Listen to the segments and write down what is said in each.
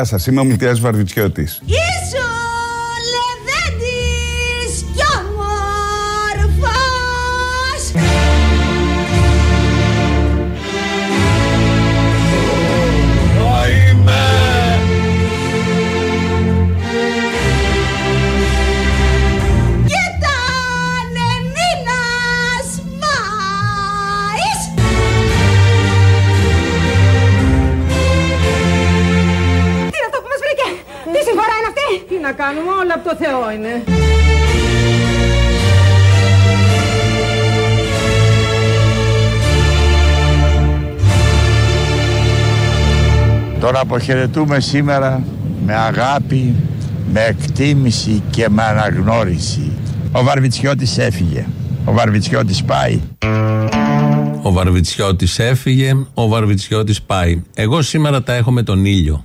Γεια σας, είμαι ο Μιλτιάς Βαρβιτσιώτης. Ήσου κάνουμε, όλα από το Θεό είναι. Τον αποχαιρετούμε σήμερα με αγάπη, με εκτίμηση και με αναγνώριση. Ο Βαρβιτσιώτης έφυγε. Ο Βαρβιτσιώτης πάει. Ο Βαρβιτσιώτης έφυγε, ο Βαρβιτσιώτης πάει. Εγώ σήμερα τα έχω με τον ήλιο.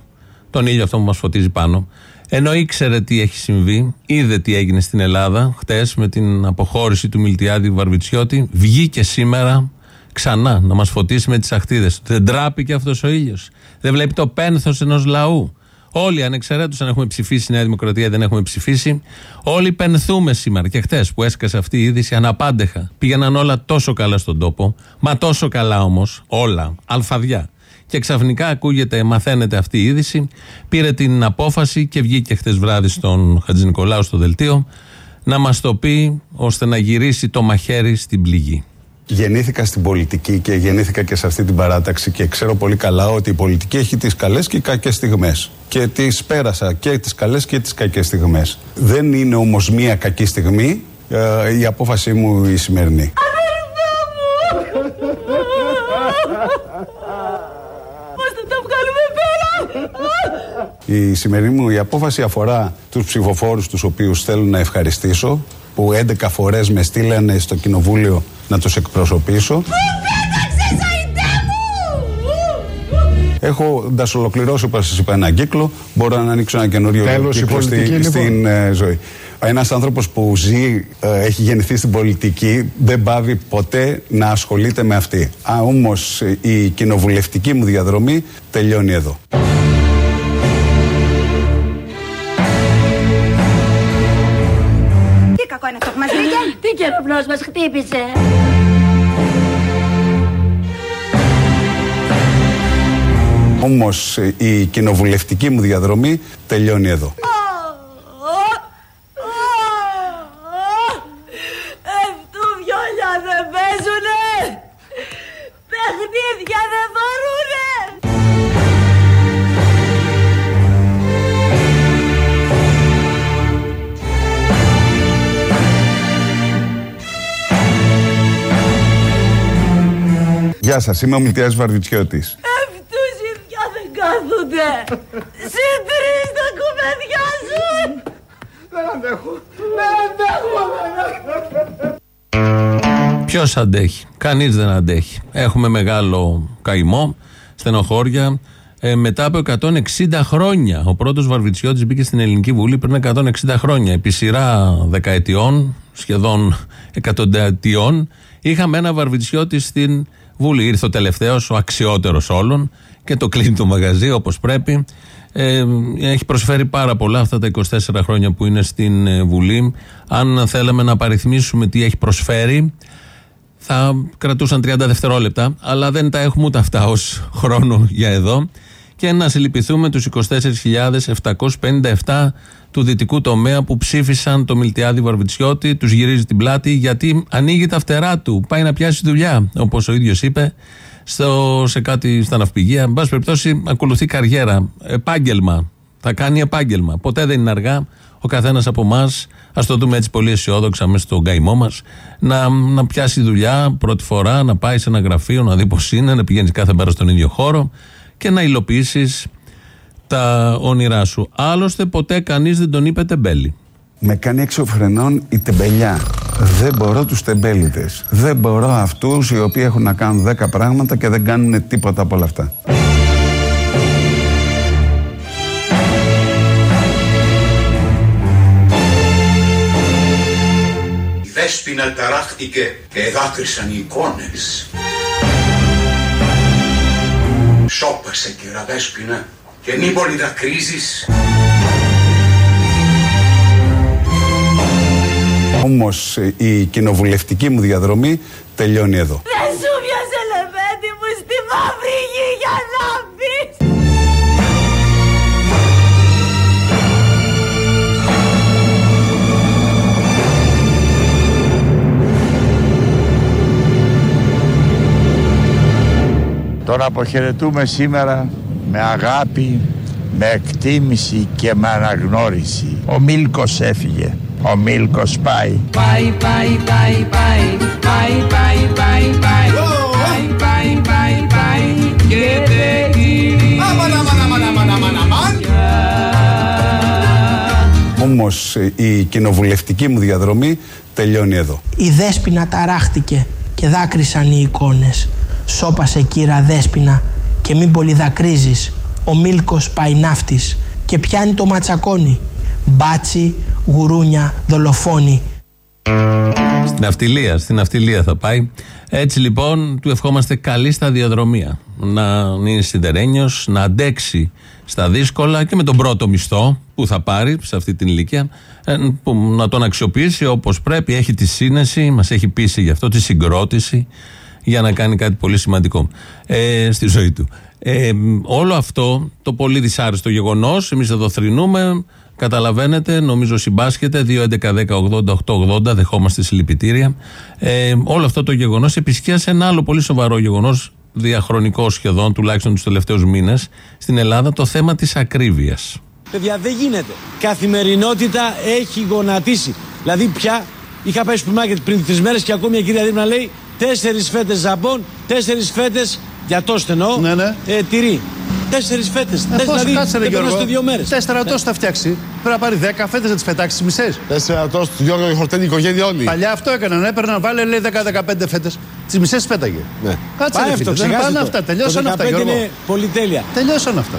Τον ήλιο αυτό που μας φωτίζει πάνω. Ενώ ήξερε τι έχει συμβεί, είδε τι έγινε στην Ελλάδα χτες με την αποχώρηση του Μιλτιάδη Βαρβιτσιώτη, βγήκε σήμερα ξανά να μας φωτίσει με τις αχτίδες. Δεν τράπηκε αυτός ο ήλιος. Δεν βλέπει το πένθος ενός λαού. Όλοι ανεξαιρέτως αν έχουμε ψηφίσει Νέα Δημοκρατία δεν έχουμε ψηφίσει. Όλοι πενθούμε σήμερα και χτες που έσκασε αυτή η είδηση αναπάντεχα. Πήγαιναν όλα τόσο καλά στον τόπο. Μα τόσο καλά όμως, όλα, αλφαδιά. Και ξαφνικά ακούγεται, μαθαίνεται αυτή η είδηση. Πήρε την απόφαση και βγήκε χτε βράδυ στον Χατζη Νικολάου στο δελτίο να μας το πει ώστε να γυρίσει το μαχαίρι στην πληγή. Γεννήθηκα στην πολιτική και γεννήθηκα και σε αυτή την παράταξη και ξέρω πολύ καλά ότι η πολιτική έχει τις καλές και κακές στιγμές. Και τις πέρασα και τις καλές και τις κακές στιγμές. Δεν είναι όμως μία κακή στιγμή ε, η απόφασή μου η σημερινή. Η σημερινή μου η απόφαση αφορά τους ψηφοφόρους τους οποίους θέλω να ευχαριστήσω που 11 φορές με στείλανε στο κοινοβούλιο να τους εκπροσωπήσω. Πέταξες αητέ μου Έχοντα ολοκληρώσει, όπως σας είπα, ένα κύκλο, μπορώ να ανοίξω ένα καινούριο Τέλος, η κύκλο πολιτική, στη- λοιπόν. στην ε, ζωή. Ένας άνθρωπος που ζει, ε, έχει γεννηθεί στην πολιτική, δεν πάβει ποτέ να ασχολείται με αυτή. Α, όμως η κοινοβουλευτική μου διαδρομή τελειώνει εδώ. Τι καιροπλός μας χτύπησε; Όμως η κοινοβουλευτική μου διαδρομή τελειώνει εδώ. Γεια σας, είμαι ο Μιλτιάς Βαρβιτσιώτης. Αυτούς οι δυο δεν κάθονται. Συν τρεις τα κουβεντιάζουν. Ποιος αντέχει, κανείς δεν αντέχει. Έχουμε μεγάλο καημό, στενοχώρια. Ε, μετά από 160 χρόνια, ο πρώτος Βαρβιτσιώτης μπήκε στην Ελληνική Βουλή πριν 160 χρόνια. Επί σειρά δεκαετιών, σχεδόν εκατονταετιών, είχαμε ένα Βαρβιτσιώτη στην Βουλή. Ήρθε ο τελευταίος, ο αξιότερος όλων και το κλείνει το μαγαζί όπως πρέπει. Ε, έχει προσφέρει πάρα πολλά αυτά τα 24 χρόνια που είναι στην ε, Βουλή. Αν θέλαμε να παριθμίσουμε τι έχει προσφέρει, θα κρατούσαν 30 δευτερόλεπτα, αλλά δεν τα έχουμε ούτε αυτά ως χρόνο για εδώ. Και να συλληπιθούμε τους 24.757 του δυτικού τομέα που ψήφισαν το Μιλτιάδη Βαρβιτσιώτη, τους γυρίζει την πλάτη γιατί ανοίγει τα φτερά του, πάει να πιάσει δουλειά, όπως ο ίδιος είπε, στο, σε κάτι στα ναυπηγεία. Εν πάση περιπτώσει, ακολουθεί καριέρα, επάγγελμα. Θα κάνει επάγγελμα. Ποτέ δεν είναι αργά. Ο καθένας από εμάς, ας το δούμε έτσι πολύ αισιόδοξα μέσα στον καημό μας, να, να πιάσει δουλειά πρώτη φορά, να πάει σε ένα γραφείο, να δει πώς είναι, να πηγαίνεις κάθε μέρα στον ίδιο χώρο και να υλοποιήσεις τα όνειρά σου. Άλλωστε, ποτέ κανείς δεν τον είπε τεμπέλη. Με κάνει εξωφρενών η τεμπελιά. Δεν μπορώ τους τεμπέληδες. Δεν μπορώ αυτούς οι οποίοι έχουν να κάνουν 10 πράγματα και δεν κάνουν τίποτα από όλα αυτά. Η Δέσποινα ταράχτηκε και δάκρυσαν οι εικόνες. Σώπασε κυρα Δέσποινα και μη πολυδακρύζεις. Όμως η κοινοβουλευτική μου διαδρομή τελειώνει εδώ. Δεν σου πιάσε λεβέντη μου στη μαύρη γη για να μπεις. Τον αποχαιρετούμε σήμερα με αγάπη, με εκτίμηση και με αναγνώριση. Ο Μίλκος έφυγε. Ο Μίλκος πάει. Πάει, πάει, πάει, πάει, πάει, πάει, πάει, πάει, πάει, πάει, πάει, πάει και δεν Όμως η κοινοβουλευτική μου διαδρομή τελειώνει εδώ. Η Δέσποινα ταράχτηκε και δάκρυσαν οι εικόνες. Σώπασε κύρα Δέσποινα και μην πολύ δακρύζεις. Ο Μίλκος πάει ναύτης και πιάνει το ματσακόνι. Μπάτσι, γουρούνια, δολοφόνη. Στην αυτιλία, στην αυτιλία θα πάει. Έτσι λοιπόν του ευχόμαστε καλή σταδιοδρομία. Να είναι σιδερένιος, να αντέξει στα δύσκολα και με τον πρώτο μισθό που θα πάρει σε αυτή την ηλικία ε, που να τον αξιοποιήσει όπως πρέπει. Έχει τη σύνεση, μας έχει πείσει γι' αυτό, τη συγκρότηση για να κάνει κάτι πολύ σημαντικό ε, στη ζωή του. Ε, όλο αυτό το πολύ δυσάρεστο γεγονός, εμείς εδώ θρυνούμε, Καταλαβαίνετε, νομίζω συμπάσχεται. 2.11.10.80.880, δεχόμαστε συλληπιτήρια. Ε, όλο αυτό το γεγονός επισκίασε ένα άλλο πολύ σοβαρό γεγονός, διαχρονικό σχεδόν, τουλάχιστον τους τελευταίους μήνες, στην Ελλάδα, το θέμα της ακρίβειας. Παιδιά, δεν γίνεται. Καθημερινότητα έχει γονατίσει. Δηλαδή, πια είχα πάει στο σούπερ μάρκετ πριν τρεις μέρες και ακόμη μια κυρία δίπλα λέει τέσσερις φέτες ζαμπόν, τέσσερις φέτες για το στενό, Ναι, ναι. ε, τυρί. Τέσσερις φέτες. Ε, πώς, δηλαδή, κάτσε ρε δεν Γιώργο. περνάστε δύο μέρες. Τέσσερα τόστ θα φτιάξει. Πρέπει να πάρει δέκα φέτες να τις πετάξεις μισές. Τέσσερα τόστ, Γιώργο, χορτένει η οικογένεια όλη. Παλιά αυτό έκαναν. Έπαιρναν, βάλε λέει 10-15 φέτες. Τις μισές πέταγε. Ναι. Κάτσε Πάει ρε αυτό, φίλε. Δεν ξεχάστε πάνε το. αυτά. Το Τελειώσαν αυτά, 15 Γιώργο. είναι πολυτέλεια. Τελειώσαν αυτά.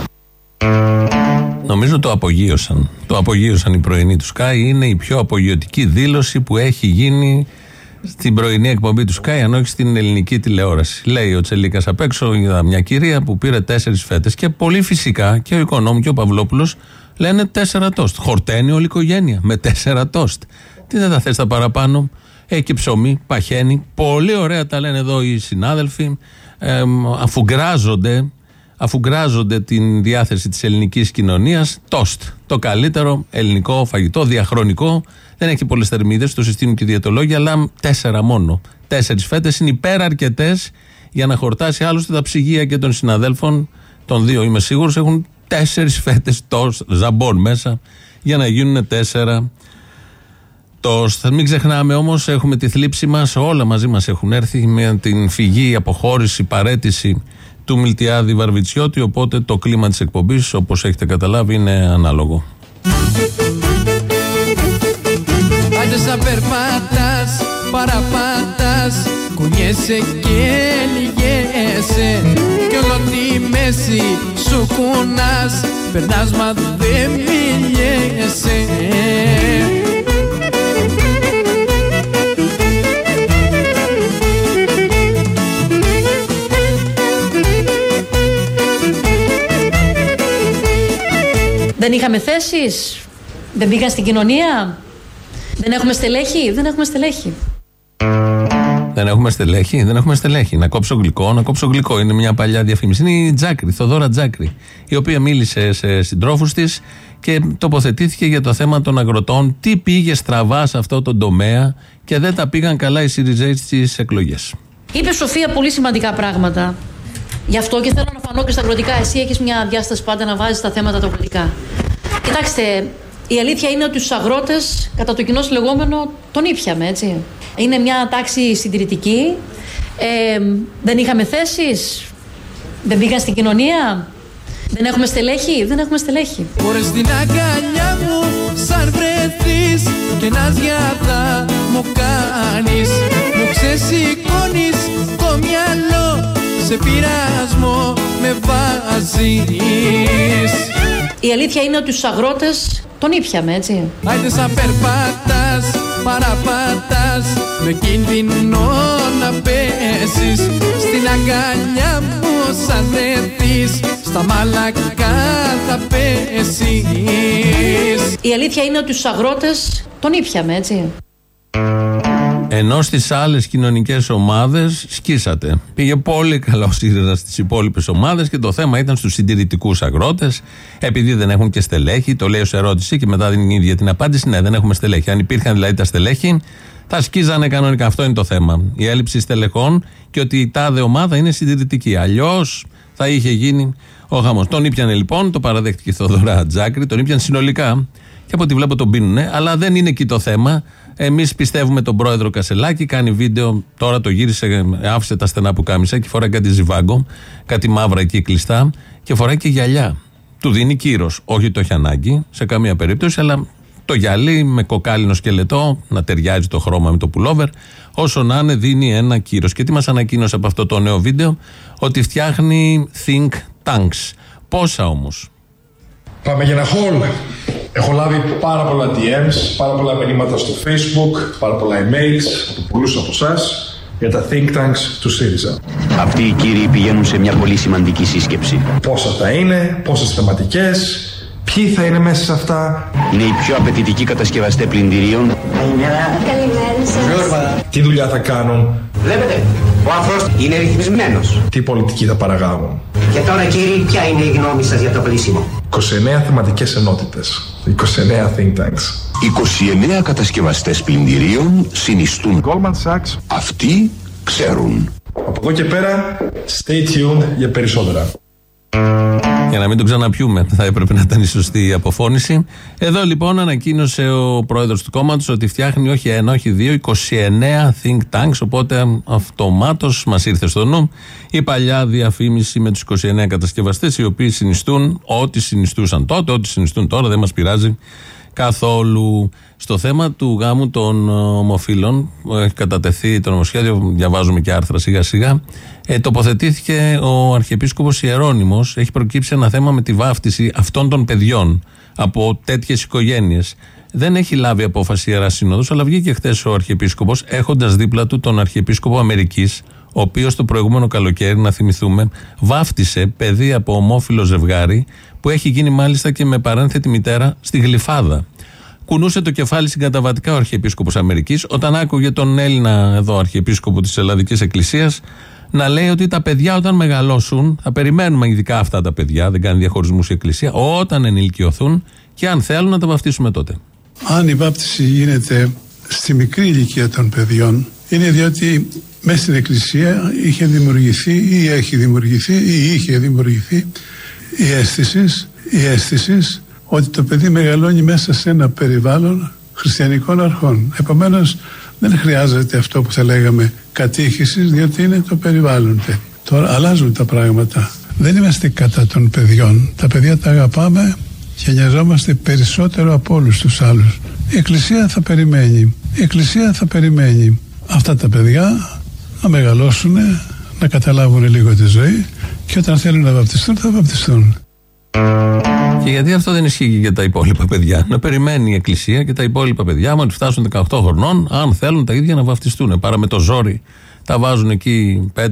Νομίζω το απογείωσαν. Το απογείωσαν οι πρωινοί του Sky. Είναι η πιο απογειωτική δήλωση που έχει γίνει στην πρωινή εκπομπή του Sky, αν όχι στην ελληνική τηλεόραση. Λέει ο Τσελίκας απ' έξω, είδα μια κυρία που πήρε τέσσερις φέτες και πολύ φυσικά και ο Οικονόμου και ο Παυλόπουλος λένε τέσσερα τόστ. Χορταίνει όλη η οικογένεια με τέσσερα τόστ. Τι δεν τα θες τα παραπάνω; Έχει και ψωμί, παχαίνει. Πολύ ωραία τα λένε εδώ οι συνάδελφοι. Ε, αφού γκράζονται αφού γκράζονται την διάθεση της ελληνικής κοινωνίας, τόστ. Το καλύτερο ελληνικό φαγητό, διαχρονικό. Δεν έχει πολλές θερμίδες, το συστήνουν και οι διαιτολόγοι, αλλά τέσσερα μόνο. Τέσσερις φέτες είναι υπεραρκετές για να χορτάσει άλλωστε τα ψυγεία και των συναδέλφων. Των δύο είμαι σίγουρος έχουν τέσσερις φέτες τόστ, ζαμπόν μέσα, για να γίνουν τέσσερα τόστ. Μην ξεχνάμε όμως, έχουμε τη θλίψη μας, όλα μαζί μας έχουν έρθει με την φυγή, αποχώρηση, παρέτηση του Μιλτιάδη Βαρβιτσιώτη. Οπότε το κλίμα της εκπομπής, όπως έχετε καταλάβει, είναι ανάλογο. Άντε σαν περπάτας, παραπάτας Κουνιέσαι και λυγέσαι Κι όλο τη μέση σου κουνάς Περνάς μα δεν μιλιέσαι Δεν είχαμε θέσεις, δεν πήγαν στην κοινωνία, δεν έχουμε στελέχη, δεν έχουμε στελέχη. Δεν έχουμε στελέχη, δεν έχουμε στελέχη. Να κόψω γλυκό, να κόψω γλυκό. Είναι μια παλιά διαφήμιση. Είναι η Τζάκρη, η Θοδόρα Τζάκρη, η οποία μίλησε σε συντρόφους της και τοποθετήθηκε για το θέμα των αγροτών. Τι πήγε στραβά σε αυτό το τομέα και δεν τα πήγαν καλά οι Σιριζέοι στις εκλογές. Είπε Σοφία πολύ σημαντικά πράγματα. Γι' αυτό και θέλω να φανώ και στα αγροτικά. Εσύ έχεις μια διάσταση πάντα να βάζεις τα θέματα τα αγροτικά. Κοιτάξτε, η αλήθεια είναι ότι του αγρότες, κατά το κοινό λεγόμενο, τον ήπιαμε, έτσι. Είναι μια τάξη συντηρητική. Ε, δεν είχαμε θέσεις; Δεν πήγαν στην κοινωνία; Δεν έχουμε στελέχη; Δεν έχουμε στελέχη. Μπορείς στην αγκαλιά μου σαν βρεθείς Και να διάδα μου κάνεις Μου ξεσηκώνεις το μυαλό Σε πειρασμό με βάζεις Η αλήθεια είναι ότι τους αγρότες τον ήπιαμε, έτσι. Άιτε σαν περπάτας, παραπάτας Με κίνδυνο να πέσεις Στην αγκαλιά μου σαν δεθείς στα μαλακά θα πέσεις Η αλήθεια είναι ότι στου αγρότες τον ήπιαμε, έτσι. Ενώ στις άλλες κοινωνικές ομάδες σκίσατε. Πήγε πολύ καλά ο ΣΥΡΙΖΑ στις υπόλοιπες ομάδες και το θέμα ήταν στους συντηρητικούς αγρότες. Επειδή δεν έχουν και στελέχη, το λέει ως ερώτηση και μετά δίνει η ίδια την απάντηση. Ναι, δεν έχουμε στελέχη. Αν υπήρχαν δηλαδή τα στελέχη, θα σκίζανε κανονικά. Αυτό είναι το θέμα. Η έλλειψη στελεχών και ότι η τάδε ομάδα είναι συντηρητική. Αλλιώς θα είχε γίνει ο χαμός. Τον ήπιανε λοιπόν, το παραδέχτηκε η Θοδωρά Τζάκρη, τον ήπιαν συνολικά και από ό,τι βλέπω τον πίνουνε, αλλά δεν είναι εκεί το θέμα. Εμείς πιστεύουμε τον πρόεδρο Κασελάκη, κάνει βίντεο, τώρα το γύρισε, άφησε τα στενά που κάμισε και φοράει κάτι ζιβάγκο, κάτι μαύρα εκεί κλειστά και φοράει και γυαλιά. Του δίνει κύρος. Όχι το έχει ανάγκη σε καμία περίπτωση, αλλά το γυαλί με κοκάλινο σκελετό, να ταιριάζει το χρώμα με το πουλόβερ, όσο να είναι δίνει ένα κύρος. Και τι μας ανακοίνωσε από αυτό το νέο βίντεο, ότι φτιάχνει think tanks. Πόσα όμως; Πάμε για ένα haul. Έχω λάβει πάρα πολλά DMs, πάρα πολλά μηνύματα στο Facebook, πάρα πολλά emails από πολλούς από εσάς για τα think tanks του ΣΥΡΙΖΑ. Αυτοί οι κύριοι πηγαίνουν σε μια πολύ σημαντική σύσκεψη. Πόσα θα είναι, πόσες θεματικές, ποιοι θα είναι μέσα σε αυτά. Είναι οι πιο απαιτητικοί κατασκευαστές πλυντηρίων. Καλημέρα σας. Τι δουλειά θα κάνουν, Βλέπετε, ο άνθρωπος είναι ρυθμισμένος. τι πολιτική θα παραγάγουν; Και τώρα κύριοι, ποια είναι η γνώμη σας για το πλήσιμο. 29 θεματικές ενότητες, 29 think tanks. 29 κατασκευαστές πλυντηρίων συνιστούν Goldman Sachs. Αυτοί ξέρουν. Από εδώ και πέρα, stay tuned για περισσότερα. Για να μην τον ξαναπιούμε, θα έπρεπε να ήταν η σωστή αποφώνηση. Εδώ λοιπόν ανακοίνωσε ο πρόεδρος του κόμματος ότι φτιάχνει όχι ένα, όχι δύο, 29 think tanks. Οπότε αυτομάτως μας ήρθε στο νου η παλιά διαφήμιση με τους 29 κατασκευαστές, οι οποίοι συνιστούν ό,τι συνιστούσαν τότε, ό,τι συνιστούν τώρα, δεν μας πειράζει καθόλου. Στο θέμα του γάμου των ε, ομοφύλων, που έχει κατατεθεί το νομοσχέδιο, διαβάζουμε και άρθρα σιγά σιγά, ε, τοποθετήθηκε ο Αρχιεπίσκοπος Ιερώνυμος. Έχει προκύψει ένα θέμα με τη βάφτιση αυτών των παιδιών από τέτοιες οικογένειες. Δεν έχει λάβει απόφαση η Ιεράς Σύνοδος, αλλά βγήκε χθες ο Αρχιεπίσκοπος έχοντας δίπλα του τον Αρχιεπίσκοπο Αμερικής, ο οποίος το προηγούμενο καλοκαίρι, να θυμηθούμε, βάφτισε παιδί από ομόφυλο ζευγάρι, που έχει γίνει μάλιστα και με παρένθετη μητέρα στη Γλυφάδα. Κουνούσε το κεφάλι συγκαταβατικά ο Αρχιεπίσκοπος Αμερικής όταν άκουγε τον Έλληνα εδώ Αρχιεπίσκοπο της Ελλαδικής Εκκλησίας να λέει ότι τα παιδιά όταν μεγαλώσουν, θα περιμένουμε ειδικά αυτά τα παιδιά, δεν κάνει διαχωρισμούς η Εκκλησία, όταν ενηλικιωθούν και αν θέλουν να τα βαφτίσουμε τότε. Αν η βάπτιση γίνεται στη μικρή ηλικία των παιδιών, είναι διότι μέσα στην Εκκλησία είχε δημιουργηθεί ή έχει δημιουργηθεί ή είχε δημιουργηθεί η αίσθηση, η αίσθηση ότι το παιδί μεγαλώνει μέσα σε ένα περιβάλλον χριστιανικών αρχών. Επομένως δεν χρειάζεται αυτό που θα λέγαμε κατήχησης, διότι είναι το περιβάλλον. Τώρα αλλάζουν τα πράγματα. Δεν είμαστε κατά των παιδιών. Τα παιδιά τα αγαπάμε και νοιαζόμαστε περισσότερο από όλους τους άλλους. Η Εκκλησία θα περιμένει. Η Εκκλησία θα περιμένει αυτά τα παιδιά να μεγαλώσουν, να καταλάβουν λίγο τη ζωή και όταν θέλουν να βαπτιστούν θα βαπτιστούν. Και γιατί αυτό δεν ισχύει και για τα υπόλοιπα παιδιά; Να περιμένει η Εκκλησία και τα υπόλοιπα παιδιά, άμα φτάσουν 18 χρονών, αν θέλουν τα ίδια να βαφτιστούν. Παρά με το ζόρι τα βάζουν εκεί 5-6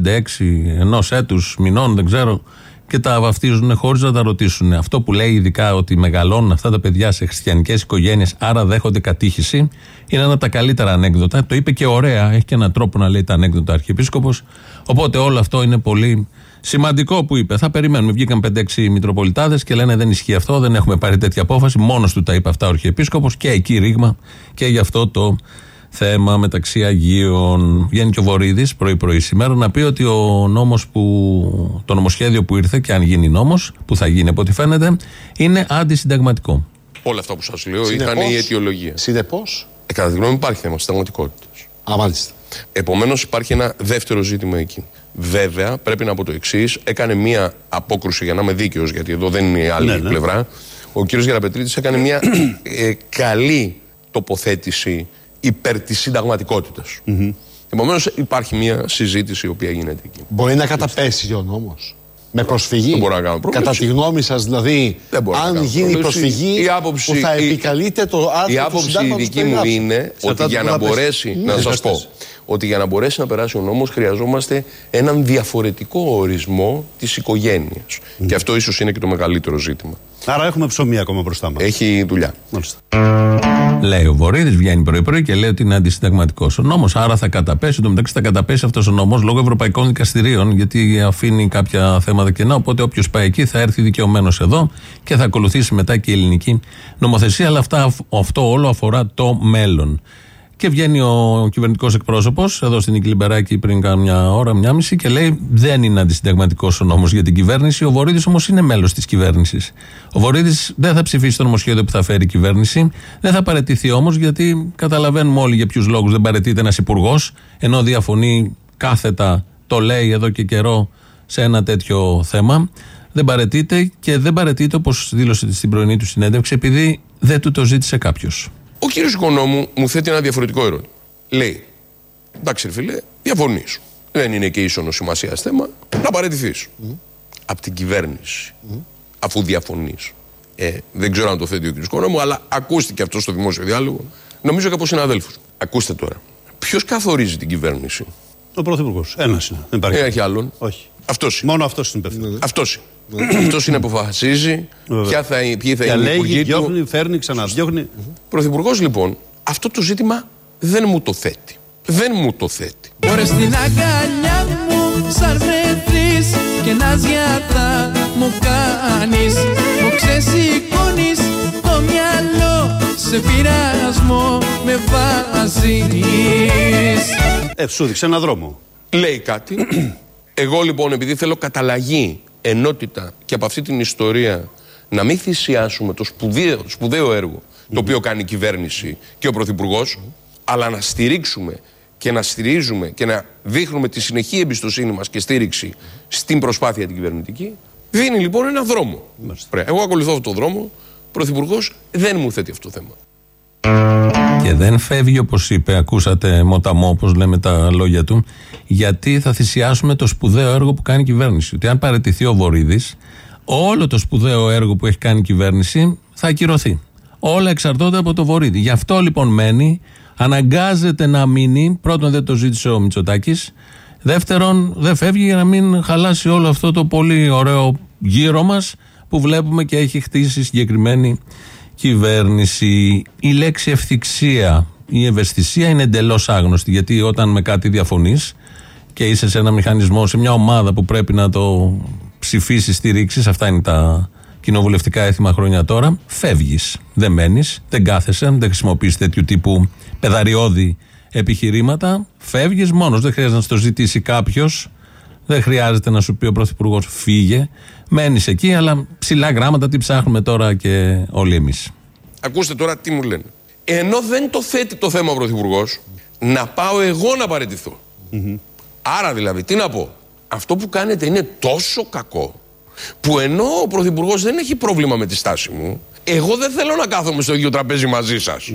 ενός έτους, μηνών, δεν ξέρω, και τα βαφτίζουν χωρίς να τα ρωτήσουν. Αυτό που λέει ειδικά ότι μεγαλώνουν αυτά τα παιδιά σε χριστιανικές οικογένειες, άρα δέχονται κατήχηση, είναι ένα από τα καλύτερα ανέκδοτα. Το είπε και ωραία, έχει και έναν τρόπο να λέει τα ανέκδοτα Αρχιεπίσκοπος. Οπότε όλο αυτό είναι πολύ σημαντικό που είπε. Θα περιμένουμε. Βγήκαν 5-6 Μητροπολιτάδες και λένε δεν ισχύει αυτό, δεν έχουμε πάρει τέτοια απόφαση. Μόνος του τα είπε αυτά ο Αρχιεπίσκοπος και εκεί ρήγμα και γι' αυτό το θέμα μεταξύ Αγίων. Βγαίνει και ο Βορύδης πρωί-πρωί σήμερα να πει ότι ο νόμος που, το νομοσχέδιο που ήρθε, και αν γίνει νόμος, που θα γίνει από ό,τι φαίνεται, είναι αντισυνταγματικό. Όλα αυτά που σας λέω ήταν η αιτιολογία. Συνεπώ. Ε, κατά τη γνώμη μου υπάρχει θέμα συνταγματικότητας. Α, μάλιστα. Επομένως υπάρχει ένα δεύτερο ζήτημα εκεί. Βέβαια, πρέπει να πω το εξής. Έκανε μία απόκρουση για να είμαι δίκαιος, γιατί εδώ δεν είναι η άλλη Ναι, ναι. πλευρά. Ο κύριος Γεραπετρίτης έκανε μία ε, καλή τοποθέτηση υπέρ της συνταγματικότητας. Επομένως, υπάρχει μία συζήτηση η οποία γίνεται εκεί. Μπορεί να καταπέσει ο νόμο. Με προσφυγή. Δεν μπορώ να κάνω πρόβλεψη. Κατά τη γνώμη σας, δηλαδή, Δεν μπορώ να αν κάνω γίνει πρόβλεψη. προσφυγή, Η άποψη- που θα η- επικαλείται το άρθρο Η του άποψη η συντάγματος δική που μου περιγράψατε. είναι Σε ότι αυτά για του να Βουδαπέστη. μπορέσει, Ναι, να σας πω, πες. ότι για να μπορέσει να περάσει ο νόμος χρειαζόμαστε έναν διαφορετικό ορισμό της οικογένειας. Και αυτό ίσως είναι και το μεγαλύτερο ζήτημα. Άρα έχουμε ψωμί ακόμα μπροστά μας. Έχει δουλειά. Μάλιστα. Λέει ο Βορύδης, βγαίνει πρωί-πρωί και λέει ότι είναι αντισυνταγματικός ο νόμος. Άρα θα καταπέσει. Εν τω μεταξύ θα καταπέσει αυτός ο νόμος λόγω ευρωπαϊκών δικαστηρίων, γιατί αφήνει κάποια θέματα κενά. Οπότε όποιος πάει εκεί θα έρθει δικαιωμένος εδώ και θα ακολουθήσει μετά και η ελληνική νομοθεσία. Αλλά αυτά, αυτό όλο αφορά το μέλλον. Και βγαίνει ο κυβερνητικός εκπρόσωπος εδώ στην Νίκη Λιμπεράκη πριν κάμια ώρα, μια μισή και λέει: Δεν είναι αντισυνταγματικός ο νόμος για την κυβέρνηση. Ο Βορύδης όμως είναι μέλος της κυβέρνησης. Ο Βορύδης δεν θα ψηφίσει το νομοσχέδιο που θα φέρει η κυβέρνηση. Δεν θα παρετηθεί όμως, γιατί καταλαβαίνουμε όλοι για ποιους λόγους δεν παρετείται ένας υπουργός, ενώ διαφωνεί κάθετα, το λέει εδώ και καιρό σε ένα τέτοιο θέμα. Δεν παρετείται και δεν παρετείται όπως δήλωσε στην πρωινή του συνέντευξη, επειδή δεν του το ζήτησε κάποιος. Ο κύριος Οικονόμου μου θέτει ένα διαφορετικό ερώτημα. Λέει, εντάξει, ρε φίλε, διαφωνείς. Δεν είναι και ίσονο σημασίας θέμα να παραιτηθείς. Από την κυβέρνηση, αφού διαφωνείς. Ε, δεν ξέρω αν το θέτει ο κύριος Οικονόμου, αλλά ακούστηκε αυτό στο δημόσιο διάλογο. Νομίζω και από συναδέλφους. Ακούστε τώρα. Ποιος καθορίζει την κυβέρνηση, Ο Πρωθυπουργός. Ένας είναι. Δεν υπάρχει. Δεν έχει άλλον. Όχι. Αυτός είναι. Μόνο αυτός είναι υπεύθυνος. Αυτός είναι. Αυτός είναι που αποφασίζει Βέβαια. ποια θα, είναι- ποιοι θα είναι οι Διαλέγει, υπουργοί του. διώχνει, φέρνει, ξαναδιώχνει. Πρωθυπουργός λοιπόν, αυτό το ζήτημα δεν μου το θέτει. Δεν μου το θέτει. Μπορείς στην αγκαλιά μου σαν βρεθείς και να ζιάτα μου κάνεις Μου ξεσηκώνεις το μυαλό σε πειρασμό με βάζεις Ε, σου δείξε ένα δρόμο. Λέει κάτι. Εγώ λοιπόν, επειδή θέλω καταλλαγή, ενότητα και από αυτή την ιστορία να μην θυσιάσουμε το σπουδαίο, το σπουδαίο έργο το οποίο κάνει η κυβέρνηση και ο Πρωθυπουργός, αλλά να στηρίξουμε και να στηρίζουμε και να δείχνουμε τη συνεχή εμπιστοσύνη μας και στήριξη στην προσπάθεια την κυβερνητική, δίνει λοιπόν ένα δρόμο. Ωραία. Εγώ ακολουθώ αυτόν τον δρόμο. Ο Πρωθυπουργός δεν μου θέτει αυτό το θέμα. Και δεν φεύγει όπως είπε, ακούσατε μοταμό, όπως λέμε τα λόγια του, γιατί θα θυσιάσουμε το σπουδαίο έργο που κάνει η κυβέρνηση. Ότι αν παραιτηθεί ο Βορύδης, όλο το σπουδαίο έργο που έχει κάνει η κυβέρνηση θα ακυρωθεί. Όλα εξαρτώνται από το Βορύδη. Γι' αυτό λοιπόν μένει, αναγκάζεται να μείνει. Πρώτον, δεν το ζήτησε ο Μητσοτάκης. Δεύτερον, δεν φεύγει για να μην χαλάσει όλο αυτό το πολύ ωραίο γύρο μας που βλέπουμε και έχει χτίσει η συγκεκριμένη κυβέρνηση. Η λέξη ευθυξία, η ευαισθησία είναι εντελώς άγνωστη. Γιατί όταν με κάτι διαφωνείς και είσαι σε ένα μηχανισμό, σε μια ομάδα που πρέπει να το ψηφίσεις, στηρίξεις, αυτά είναι τα κοινοβουλευτικά έθιμα χρόνια τώρα, φεύγεις. Δεν μένεις, δεν κάθεσαι, δεν χρησιμοποιείς τέτοιου τύπου πεδαριώδη επιχειρήματα. Φεύγεις μόνος. Δεν χρειάζεται να στο ζητήσει κάποιος. Δεν χρειάζεται να σου πει ο Πρωθυπουργός φύγε. Μένεις εκεί, αλλά ψηλά γράμματα τι ψάχνουμε τώρα και όλοι εμείς. Ακούστε τώρα τι μου λένε. Ενώ δεν το θέτει το θέμα ο Πρωθυπουργός, να πάω εγώ να παραιτηθώ. Άρα δηλαδή, τι να πω. Αυτό που κάνετε είναι τόσο κακό που ενώ ο Πρωθυπουργός δεν έχει πρόβλημα με τη στάση μου, εγώ δεν θέλω να κάθομαι στο ίδιο τραπέζι μαζί σας.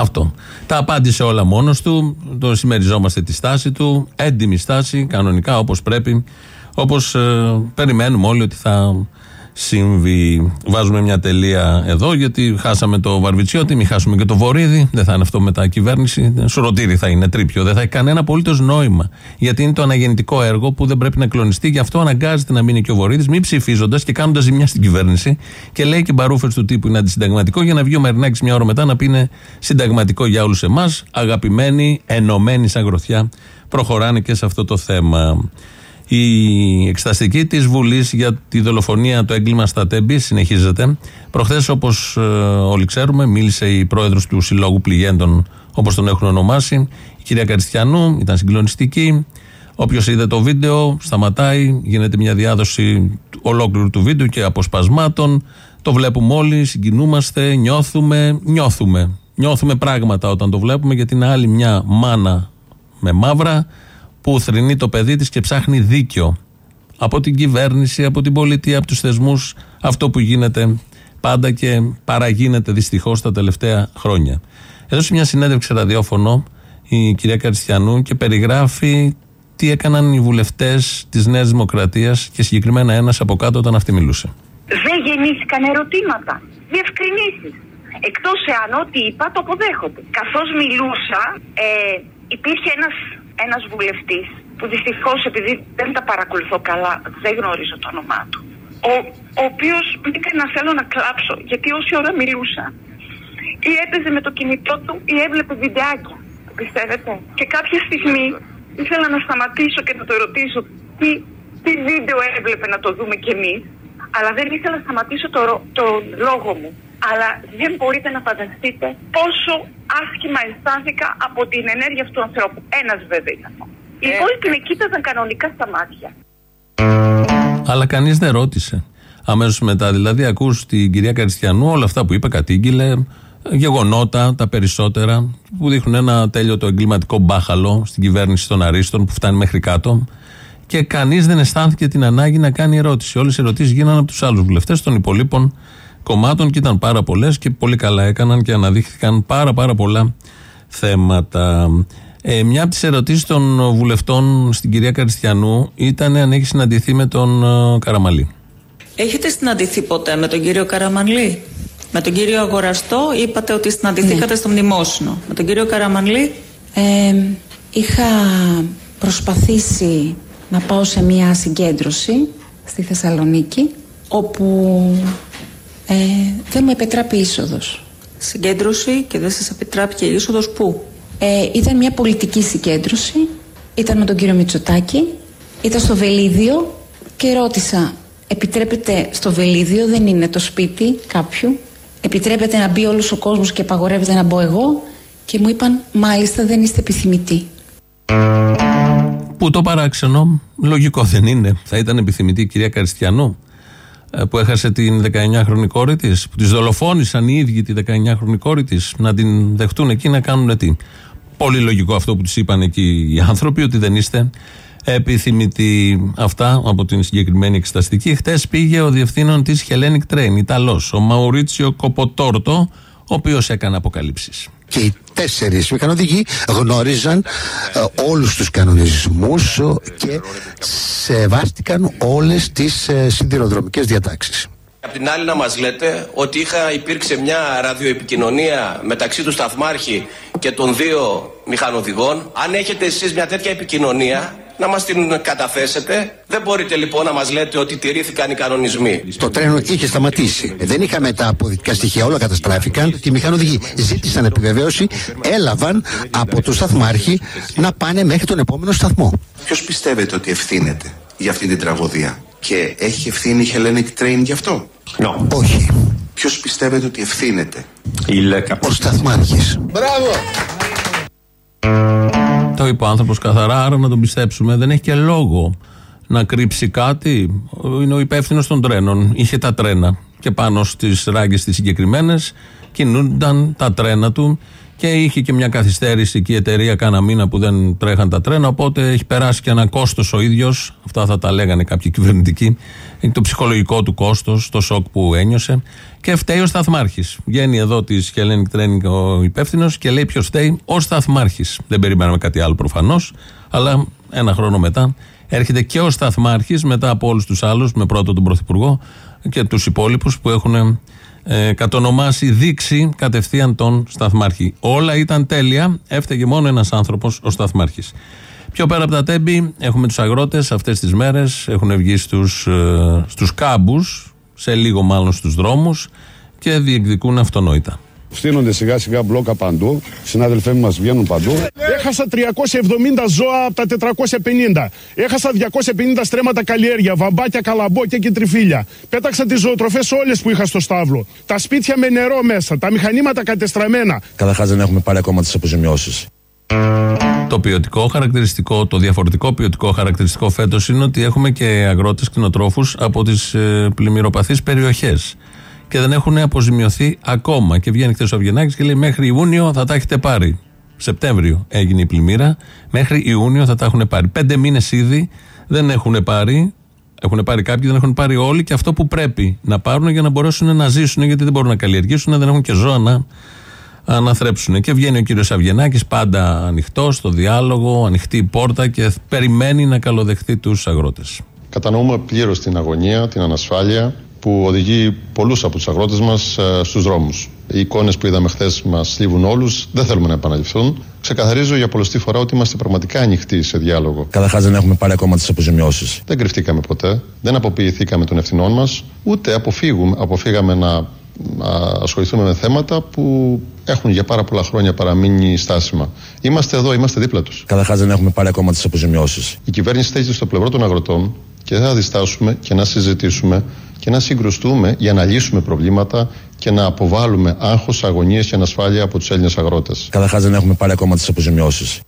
Αυτό. Τα απάντησε όλα μόνος του. Το συμμεριζόμαστε τη στάση του. Έντιμη στάση, κανονικά όπως πρέπει. Όπως περιμένουμε όλοι ότι θα συμβεί. Βάζουμε μια τελεία εδώ, γιατί χάσαμε το Βαρβιτσιώτη, μην χάσουμε και το Βορύδι. Δεν θα είναι αυτό μετά κυβέρνηση. Σουρωτήρι θα είναι τρίπιο. Δεν θα έχει κανένα απολύτως νόημα. Γιατί είναι το αναγεννητικό έργο που δεν πρέπει να κλονιστεί. Γι' αυτό αναγκάζεται να μείνει και ο Βορύδης, μη ψηφίζοντας και κάνοντας ζημιά στην κυβέρνηση. Και λέει και μπαρούφες του τύπου είναι αντισυνταγματικό, για να βγει ο Μερινάκης μια ώρα μετά να πει είναι συνταγματικό για όλους εμάς. Αγαπημένοι, ενωμένοι σαν γροθιά, προχωράνε και σε αυτό το θέμα. Η εξεταστική της Βουλής για τη δολοφονία, το έγκλημα στα Τέμπη συνεχίζεται. Προχθές, όπως όλοι ξέρουμε, μίλησε η πρόεδρος του Συλλόγου Πληγέντων, όπως τον έχουν ονομάσει, η κυρία Καριστιανού. Ήταν συγκλονιστική. Όποιος είδε το βίντεο, σταματάει, γίνεται μια διάδοση του- ολόκληρου του βίντεο και αποσπασμάτων. Το βλέπουμε όλοι, συγκινούμαστε, νιώθουμε, νιώθουμε. Νιώθουμε πράγματα όταν το βλέπουμε, γιατί είναι άλλη μια μάνα με μαύρα που θρυνεί το παιδί της και ψάχνει δίκιο από την κυβέρνηση, από την πολιτεία, από τους θεσμούς αυτό που γίνεται πάντα και παραγίνεται δυστυχώς τα τελευταία χρόνια. Έδωσε μια συνέντευξη ραδιόφωνο η κυρία Καριστιανού και περιγράφει τι έκαναν οι βουλευτές της Νέας Δημοκρατίας και συγκεκριμένα ένας από κάτω όταν αυτή μιλούσε. δεν γεννήθηκαν ερωτήματα, διευκρινήσεις. Εκτός εάν ό,τι είπα το αποδέχονται. Καθώς μιλούσα, ε, υπήρχε ένας, ένας βουλευτής που δυστυχώς επειδή δεν τα παρακολουθώ καλά, δεν γνωρίζω το όνομά του. Ο, ο οποίος μπήκα να θέλω να κλάψω, γιατί όση ώρα μιλούσα ή έπαιζε με το κινητό του ή έβλεπε βιντεάκια. Το Πιστεύετε. Και κάποια στιγμή ήθελα να σταματήσω και να το ρωτήσω τι, τι βίντεο έβλεπε να το δούμε κι εμείς. Αλλά δεν ήθελα να σταματήσω το, ρο- το λόγο μου. Αλλά δεν μπορείτε να φανταστείτε πόσο άσχημα αισθάνθηκα από την ενέργεια αυτού του ανθρώπου. Ένας βέβαια ήταν. Οι υπόλοιποι με κοίταζαν κανονικά στα μάτια. Αλλά κανείς δεν ρώτησε. Αμέσως μετά, δηλαδή, ακούς την κυρία Καριστιανού όλα αυτά που είπε, κατήγγειλε, γεγονότα τα περισσότερα, που δείχνουν ένα τέλειο το εγκληματικό μπάχαλο στην κυβέρνηση των Αρίστων που φτάνει μέχρι κάτω. Και κανείς δεν αισθάνθηκε την ανάγκη να κάνει ερώτηση. Όλες οι ερωτήσεις γίνανε από τους άλλους βουλευτές των υπολείπων κομμάτων και ήταν πάρα πολλές και πολύ καλά έκαναν και αναδείχθηκαν πάρα πάρα πολλά θέματα. Ε, μια από τις ερωτήσεις των βουλευτών στην κυρία Καριστιανού ήταν αν έχει συναντηθεί με τον ε, Καραμαλή. Έχετε συναντηθεί ποτέ με τον κύριο Καραμανλή. Με τον κύριο Αγοραστό είπατε ότι συναντηθήκατε στο μνημόσυνο. Με τον κύριο Καραμανλή. Ε, είχα προσπαθήσει να πάω σε μια συγκέντρωση στη Θεσσαλονίκη όπου ε, δεν μου επιτράπει είσοδος. Συγκέντρωση και δεν σας επιτράπηκε είσοδος πού; Ε, ήταν μια πολιτική συγκέντρωση, ήταν με τον κύριο Μητσοτάκη, ήταν στο Βελίδιο και ρώτησα επιτρέπεται στο Βελίδιο, δεν είναι το σπίτι κάποιου, επιτρέπεται να μπει όλος ο κόσμος και απαγορεύεται να μπω εγώ; Και μου είπαν μάλιστα δεν είστε επιθυμητοί. Που το παράξενο, λογικό δεν είναι. Θα ήταν επιθυμητή η κυρία Καριστιανού ε, που έχασε την 19χρονη κόρη της, που της δολοφόνησαν οι ίδιοι τη 19χρονη κόρη της, να την δεχτούν εκεί να κάνουν τι. Πολύ λογικό αυτό που του είπαν εκεί οι άνθρωποι, ότι δεν είστε επιθυμητοί. Αυτά από την συγκεκριμένη εξεταστική. Χτες πήγε ο διευθύνων της Hellenic Train, Ιταλός, ο Μαουρίτσιο Κοποτόρτο, ο οποίος έκανε αποκαλύψεις. Και οι τέσσερις μηχανοδηγοί γνώριζαν ε, όλους τους κανονισμούς ε, και σεβάστηκαν όλες τις ε, σιδηροδρομικές διατάξεις. Απ' την άλλη να μας λέτε ότι είχα, υπήρξε μια ραδιοεπικοινωνία μεταξύ του Σταθμάρχη και των δύο μηχανοδηγών. Αν έχετε εσείς μια τέτοια επικοινωνία, να μας την καταθέσετε. Δεν μπορείτε λοιπόν να μας λέτε ότι τηρήθηκαν οι κανονισμοί. Το τρένο είχε σταματήσει. Δεν είχαμε τα αποδεικτικά στοιχεία, όλα καταστράφηκαν. Οι μηχανοδηγοί ζήτησαν επιβεβαίωση, έλαβαν από τον σταθμάρχη να πάνε μέχρι τον επόμενο σταθμό. Ποιος πιστεύετε ότι ευθύνεται για αυτή την τραγωδία; Και έχει ευθύνη η Hellenic Train γι' αυτό; Όχι. Ποιος πιστεύετε ότι ευθύνεται; Ο σταθμάρχης. Μπράβο! Το είπε ο άνθρωπος καθαρά, άρα να τον πιστέψουμε. Δεν έχει και λόγο να κρύψει κάτι. Είναι ο υπεύθυνος των τρένων. Είχε τα τρένα και πάνω στις ράγκες τις συγκεκριμένες κινούνταν τα τρένα του και είχε και μια καθυστέρηση και η εταιρεία κάνα μήνα που δεν τρέχαν τα τρένα. Οπότε έχει περάσει και ένα κόστος ο ίδιος. Αυτά θα τα λέγανε κάποιοι κυβερνητικοί. Έχει το ψυχολογικό του κόστος, το σοκ που ένιωσε. Και φταίει ο Σταθμάρχης. Βγαίνει εδώ της Hellenic Training ο υπεύθυνος και λέει ποιος φταίει, ο Σταθμάρχης. Δεν περιμέναμε κάτι άλλο προφανώς, αλλά ένα χρόνο μετά έρχεται και ο Σταθμάρχης μετά από όλους τους άλλους, με πρώτο τον Πρωθυπουργό και τους υπόλοιπους που έχουν ε, κατονομάσει δείξει κατευθείαν τον Σταθμάρχη. Όλα ήταν τέλεια, έφταιγε μόνο ένας άνθρωπος, ο Σταθμάρχης. Πιο πέρα από τα τέμπη έχουμε τους αγρότες αυτές τις μέρες, έχουν βγει στους στους κάμπους, σε λίγο μάλλον στους δρόμους και διεκδικούν αυτονόητα. Στείνονται σιγά σιγά μπλόκα παντού. Συνάδελφοί μας βγαίνουν παντού. Έχασα 370 ζώα από τα 450. Έχασα 250 στρέμματα καλλιέργεια, βαμπάκια, καλαμπόκια και τριφύλια. Πέταξα τις ζωοτροφές όλες που είχα στο στάβλο. Τα σπίτια με νερό μέσα, τα μηχανήματα κατεστραμμένα. Καταρχάς δεν έχουμε πάρει ακόμα τις αποζημιώσεις. Το ποιοτικό χαρακτηριστικό, το διαφορετικό ποιοτικό χαρακτηριστικό φέτος είναι ότι έχουμε και αγρότες κτηνοτρόφους από τις ε, πλημμυροπαθείς περιοχές. Και δεν έχουν αποζημιωθεί ακόμα. Και βγαίνει χθες ο Αυγενάκης και λέει: Μέχρι Ιούνιο θα τα έχετε πάρει. Σεπτέμβριο έγινε η πλημμύρα. Μέχρι Ιούνιο θα τα έχουν πάρει. Πέντε μήνες ήδη δεν έχουν πάρει. Έχουν πάρει κάποιοι, δεν έχουν πάρει όλοι και αυτό που πρέπει να πάρουν για να μπορέσουν να ζήσουν, γιατί δεν μπορούν να καλλιεργήσουν, δεν έχουν και ζώα να αναθρέψουν. Και βγαίνει ο κύριος Αυγενάκης πάντα ανοιχτός στο διάλογο, ανοιχτή η πόρτα και περιμένει να καλοδεχθεί τους αγρότες. Κατανοούμε πλήρως την αγωνία, την ανασφάλεια που οδηγεί πολλούς από τους αγρότες μας στους δρόμους. Οι εικόνες που είδαμε χθες μας θλίβουν όλους. Δεν θέλουμε να επαναληφθούν. Ξεκαθαρίζω για πολλωστή φορά ότι είμαστε πραγματικά ανοιχτοί σε διάλογο. Καταρχάς δεν έχουμε πάρει ακόμα τις αποζημιώσεις. Δεν κρυφτήκαμε ποτέ. Δεν αποποιηθήκαμε των ευθυνών μας. Ούτε αποφύγουμε, αποφύγαμε να α, ασχοληθούμε με θέματα που έχουν για πάρα πολλά χρόνια παραμείνει στάσιμα. Είμαστε εδώ, είμαστε δίπλα τους. Καταρχάς δεν έχουμε πάρει ακόμα τις αποζημιώσεις. Η κυβέρνηση στέκεται στο πλευρό των αγροτών και δεν θα διστάσουμε και να συζητήσουμε και να συγκρουστούμε για να λύσουμε προβλήματα και να αποβάλουμε άγχος, αγωνίες και ανασφάλεια από τους Έλληνες αγρότες. Καταρχάς δεν έχουμε πάρει ακόμα τις αποζημιώσεις.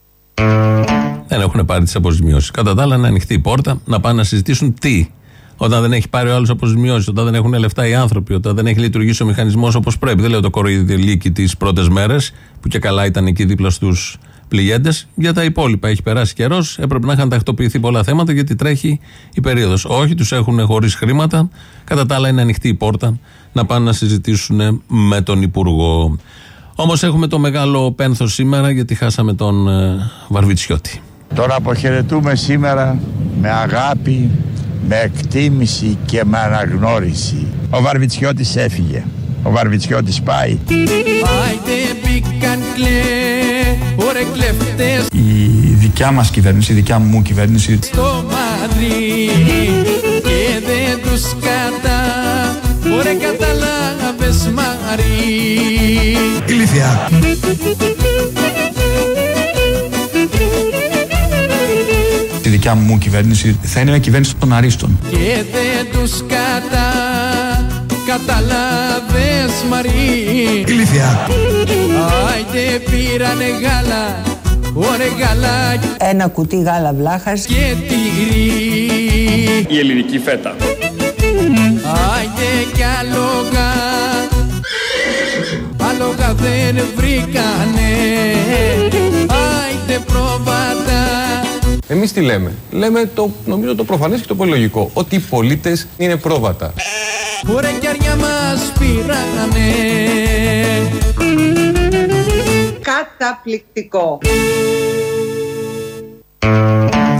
Δεν έχουν πάρει τις αποζημιώσεις. Κατά τα άλλα, είναι ανοιχτή η πόρτα να πάνε να συζητήσουν τι. Όταν δεν έχει πάρει ο άλλος αποζημιώσεις, όταν δεν έχουν λεφτά οι άνθρωποι, όταν δεν έχει λειτουργήσει ο μηχανισμός όπως πρέπει. Δεν λέω το κοροϊδελίκι τις πρώτες μέρες, που και καλά ήταν εκεί δίπλα στους πληγέντες. Για τα υπόλοιπα έχει περάσει καιρός, έπρεπε να είχαν τακτοποιηθεί πολλά θέματα γιατί τρέχει η περίοδος. Όχι, τους έχουν χωρίς χρήματα. Κατά τα άλλα, είναι ανοιχτή η πόρτα να πάνε να συζητήσουν με τον Υπουργό. Όμως έχουμε το μεγάλο πένθος σήμερα γιατί χάσαμε τον ε, Βαρβιτσιώτη. Τον αποχαιρετούμε σήμερα με αγάπη, με εκτίμηση και με αναγνώριση. Ο Βαρβιτσιώτης έφυγε. Ο Βαρβιτσιώτης πάει. Άιντε μπήκαν κλε, ωρε κλεφτές Η δικιά μας κυβέρνηση, η δικιά μου κυβέρνηση στο Μαδρί και δεν τους κατά, ωρε καταλάβες Μαρή. Ηλίθεια. Η δικιά μου κυβέρνηση θα είναι μια κυβέρνηση των αρίστων. Και δεν τους κατά, καταλάβες Μαρή. Ηλίθεια. Άιντε πήρανε γάλα, ωρε γάλα Ένα κουτί γάλα βλάχας και τυρί. Η ελληνική φέτα. Άιντε κι άλογα, άλογα δεν βρήκανε. Άιντε πρόβατα, Εμείς τι λέμε; Λέμε το, νομίζω το προφανές και το πολύ λογικό. Ότι οι πολίτες είναι πρόβατα. ωρε κι αριά μας πήρανε. Καταπληκτικό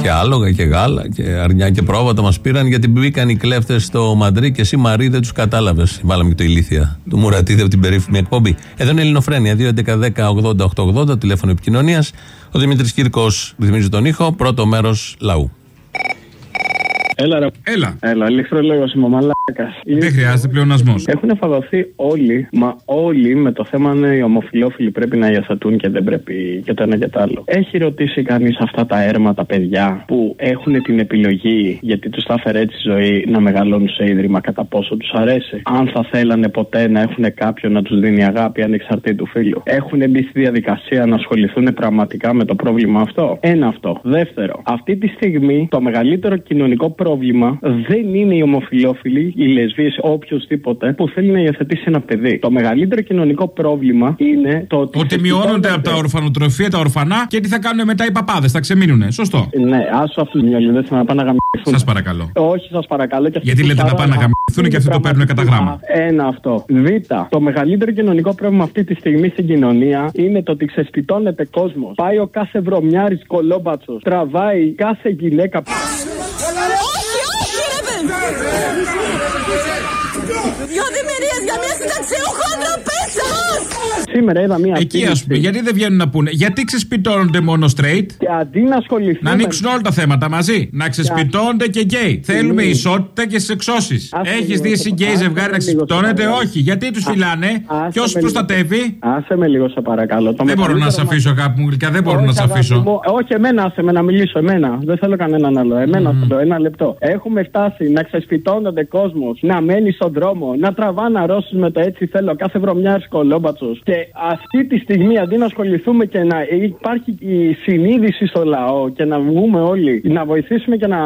Και άλογα και γάλα και αρνιά και πρόβατα μας πήραν γιατί μπήκαν οι κλέφτες στο Μαντρί και εσύ Μαρή δεν τους κατάλαβες. Βάλαμε και το ηλίθια του Μουρατίδη από την περίφημη εκπομπή. Εδώ είναι η Ελληνοφρένεια 2.11.10.80.880 τηλέφωνο επικοινωνίας. Ο Δημήτρης Κύρκος ρυθμίζει τον ήχο. Πρώτο μέρος λαού. Έλα, ρε. Έλα. Έλα, ηλεκτρολόγο είμαι, μαλάκας. Δεν χρειάζεται πλεονασμός. Έχουν φαγωθεί όλοι, μα όλοι με το θέμα αν οι ομοφυλόφιλοι πρέπει να υιοθετούν και δεν πρέπει και το ένα και το άλλο. Έχει ρωτήσει κανείς αυτά τα έρμα τα παιδιά που έχουν την επιλογή, γιατί τους θα έφερε έτσι η ζωή, να μεγαλώνουν σε ίδρυμα κατά πόσο τους αρέσει; Αν θα θέλανε ποτέ να έχουν κάποιον να τους δίνει αγάπη ανεξαρτήτου φίλου; Έχουν μπει στη διαδικασία να ασχοληθούν πραγματικά με το πρόβλημα αυτό; Ένα αυτό. Δεύτερο, αυτή τη στιγμή το μεγαλύτερο κοινωνικό πρόβλημα δεν είναι οι ομοφυλόφιλοι, οι λεσβείες, οποιοδήποτε που θέλει να υιοθετήσει ένα παιδί. Το μεγαλύτερο κοινωνικό πρόβλημα είναι το ότι. Ότι μειώνονται από τα ορφανοτροφία, τα ορφανά και τι θα κάνουν μετά οι παπάδες. Θα ξεμείνουνε. Σωστό. Ναι, άσο αυτούς τους μυαλιδέ να πάνε να γαμηθούν. Σας παρακαλώ. Όχι, σας παρακαλώ. Και Γιατί λέτε να πάνε να γαμηθούν και αυτοί το παίρνουν κατά γράμμα. Ένα αυτό. Β. Το μεγαλύτερο κοινωνικό πρόβλημα αυτή τη στιγμή στην κοινωνία είναι το ότι ξεσπιτώνεται κόσμος. Πάει ο κάθε βρωμιάρης κολόμπατσος. Τραβάει κάθε γυναίκα. 现在，我们所有。Δυο δημιουργίες για μια συνταξιούχο ανθρωπίσεως! Σήμερα είδα μία Εκεί ας πούμε, γιατί δεν βγαίνουν να πούνε; Γιατί ξεσπιτώνονται μόνο straight; Και αντί να ασχοληθούν. Να ανοίξουν όλα τα θέματα μαζί. Να ξεσπιτώνονται και γκέι. Θέλουμε ισότητα και στις εξώσεις. Έχεις δει εσύ γκέι ζευγάρι να ξεσπιτώνεται, όχι. Γιατί τους φυλάνε, ποιος προστατεύει; Άσε με λίγο, σε παρακαλώ. Δεν μπορώ να σε αφήσω, αγάπη μου γλυκά, δεν μπορώ να σε αφήσω. Όχι, εμένα, άσε με να μιλήσω, εμένα. Δεν θέλω κανέναν άλλο. Εμένα θέλω, ένα λεπτό. Έχουμε φτάσει να ξεσπιτώνονται κόσμος, να μένει στον δρόμο, να τραβάνε αρρώσει με το έτσι θέλω κάθε βρωμιάρη κολόμπατσο. Και αυτή τη στιγμή αντί να ασχοληθούμε και να υπάρχει η συνείδηση στο λαό και να βγούμε όλοι να βοηθήσουμε και να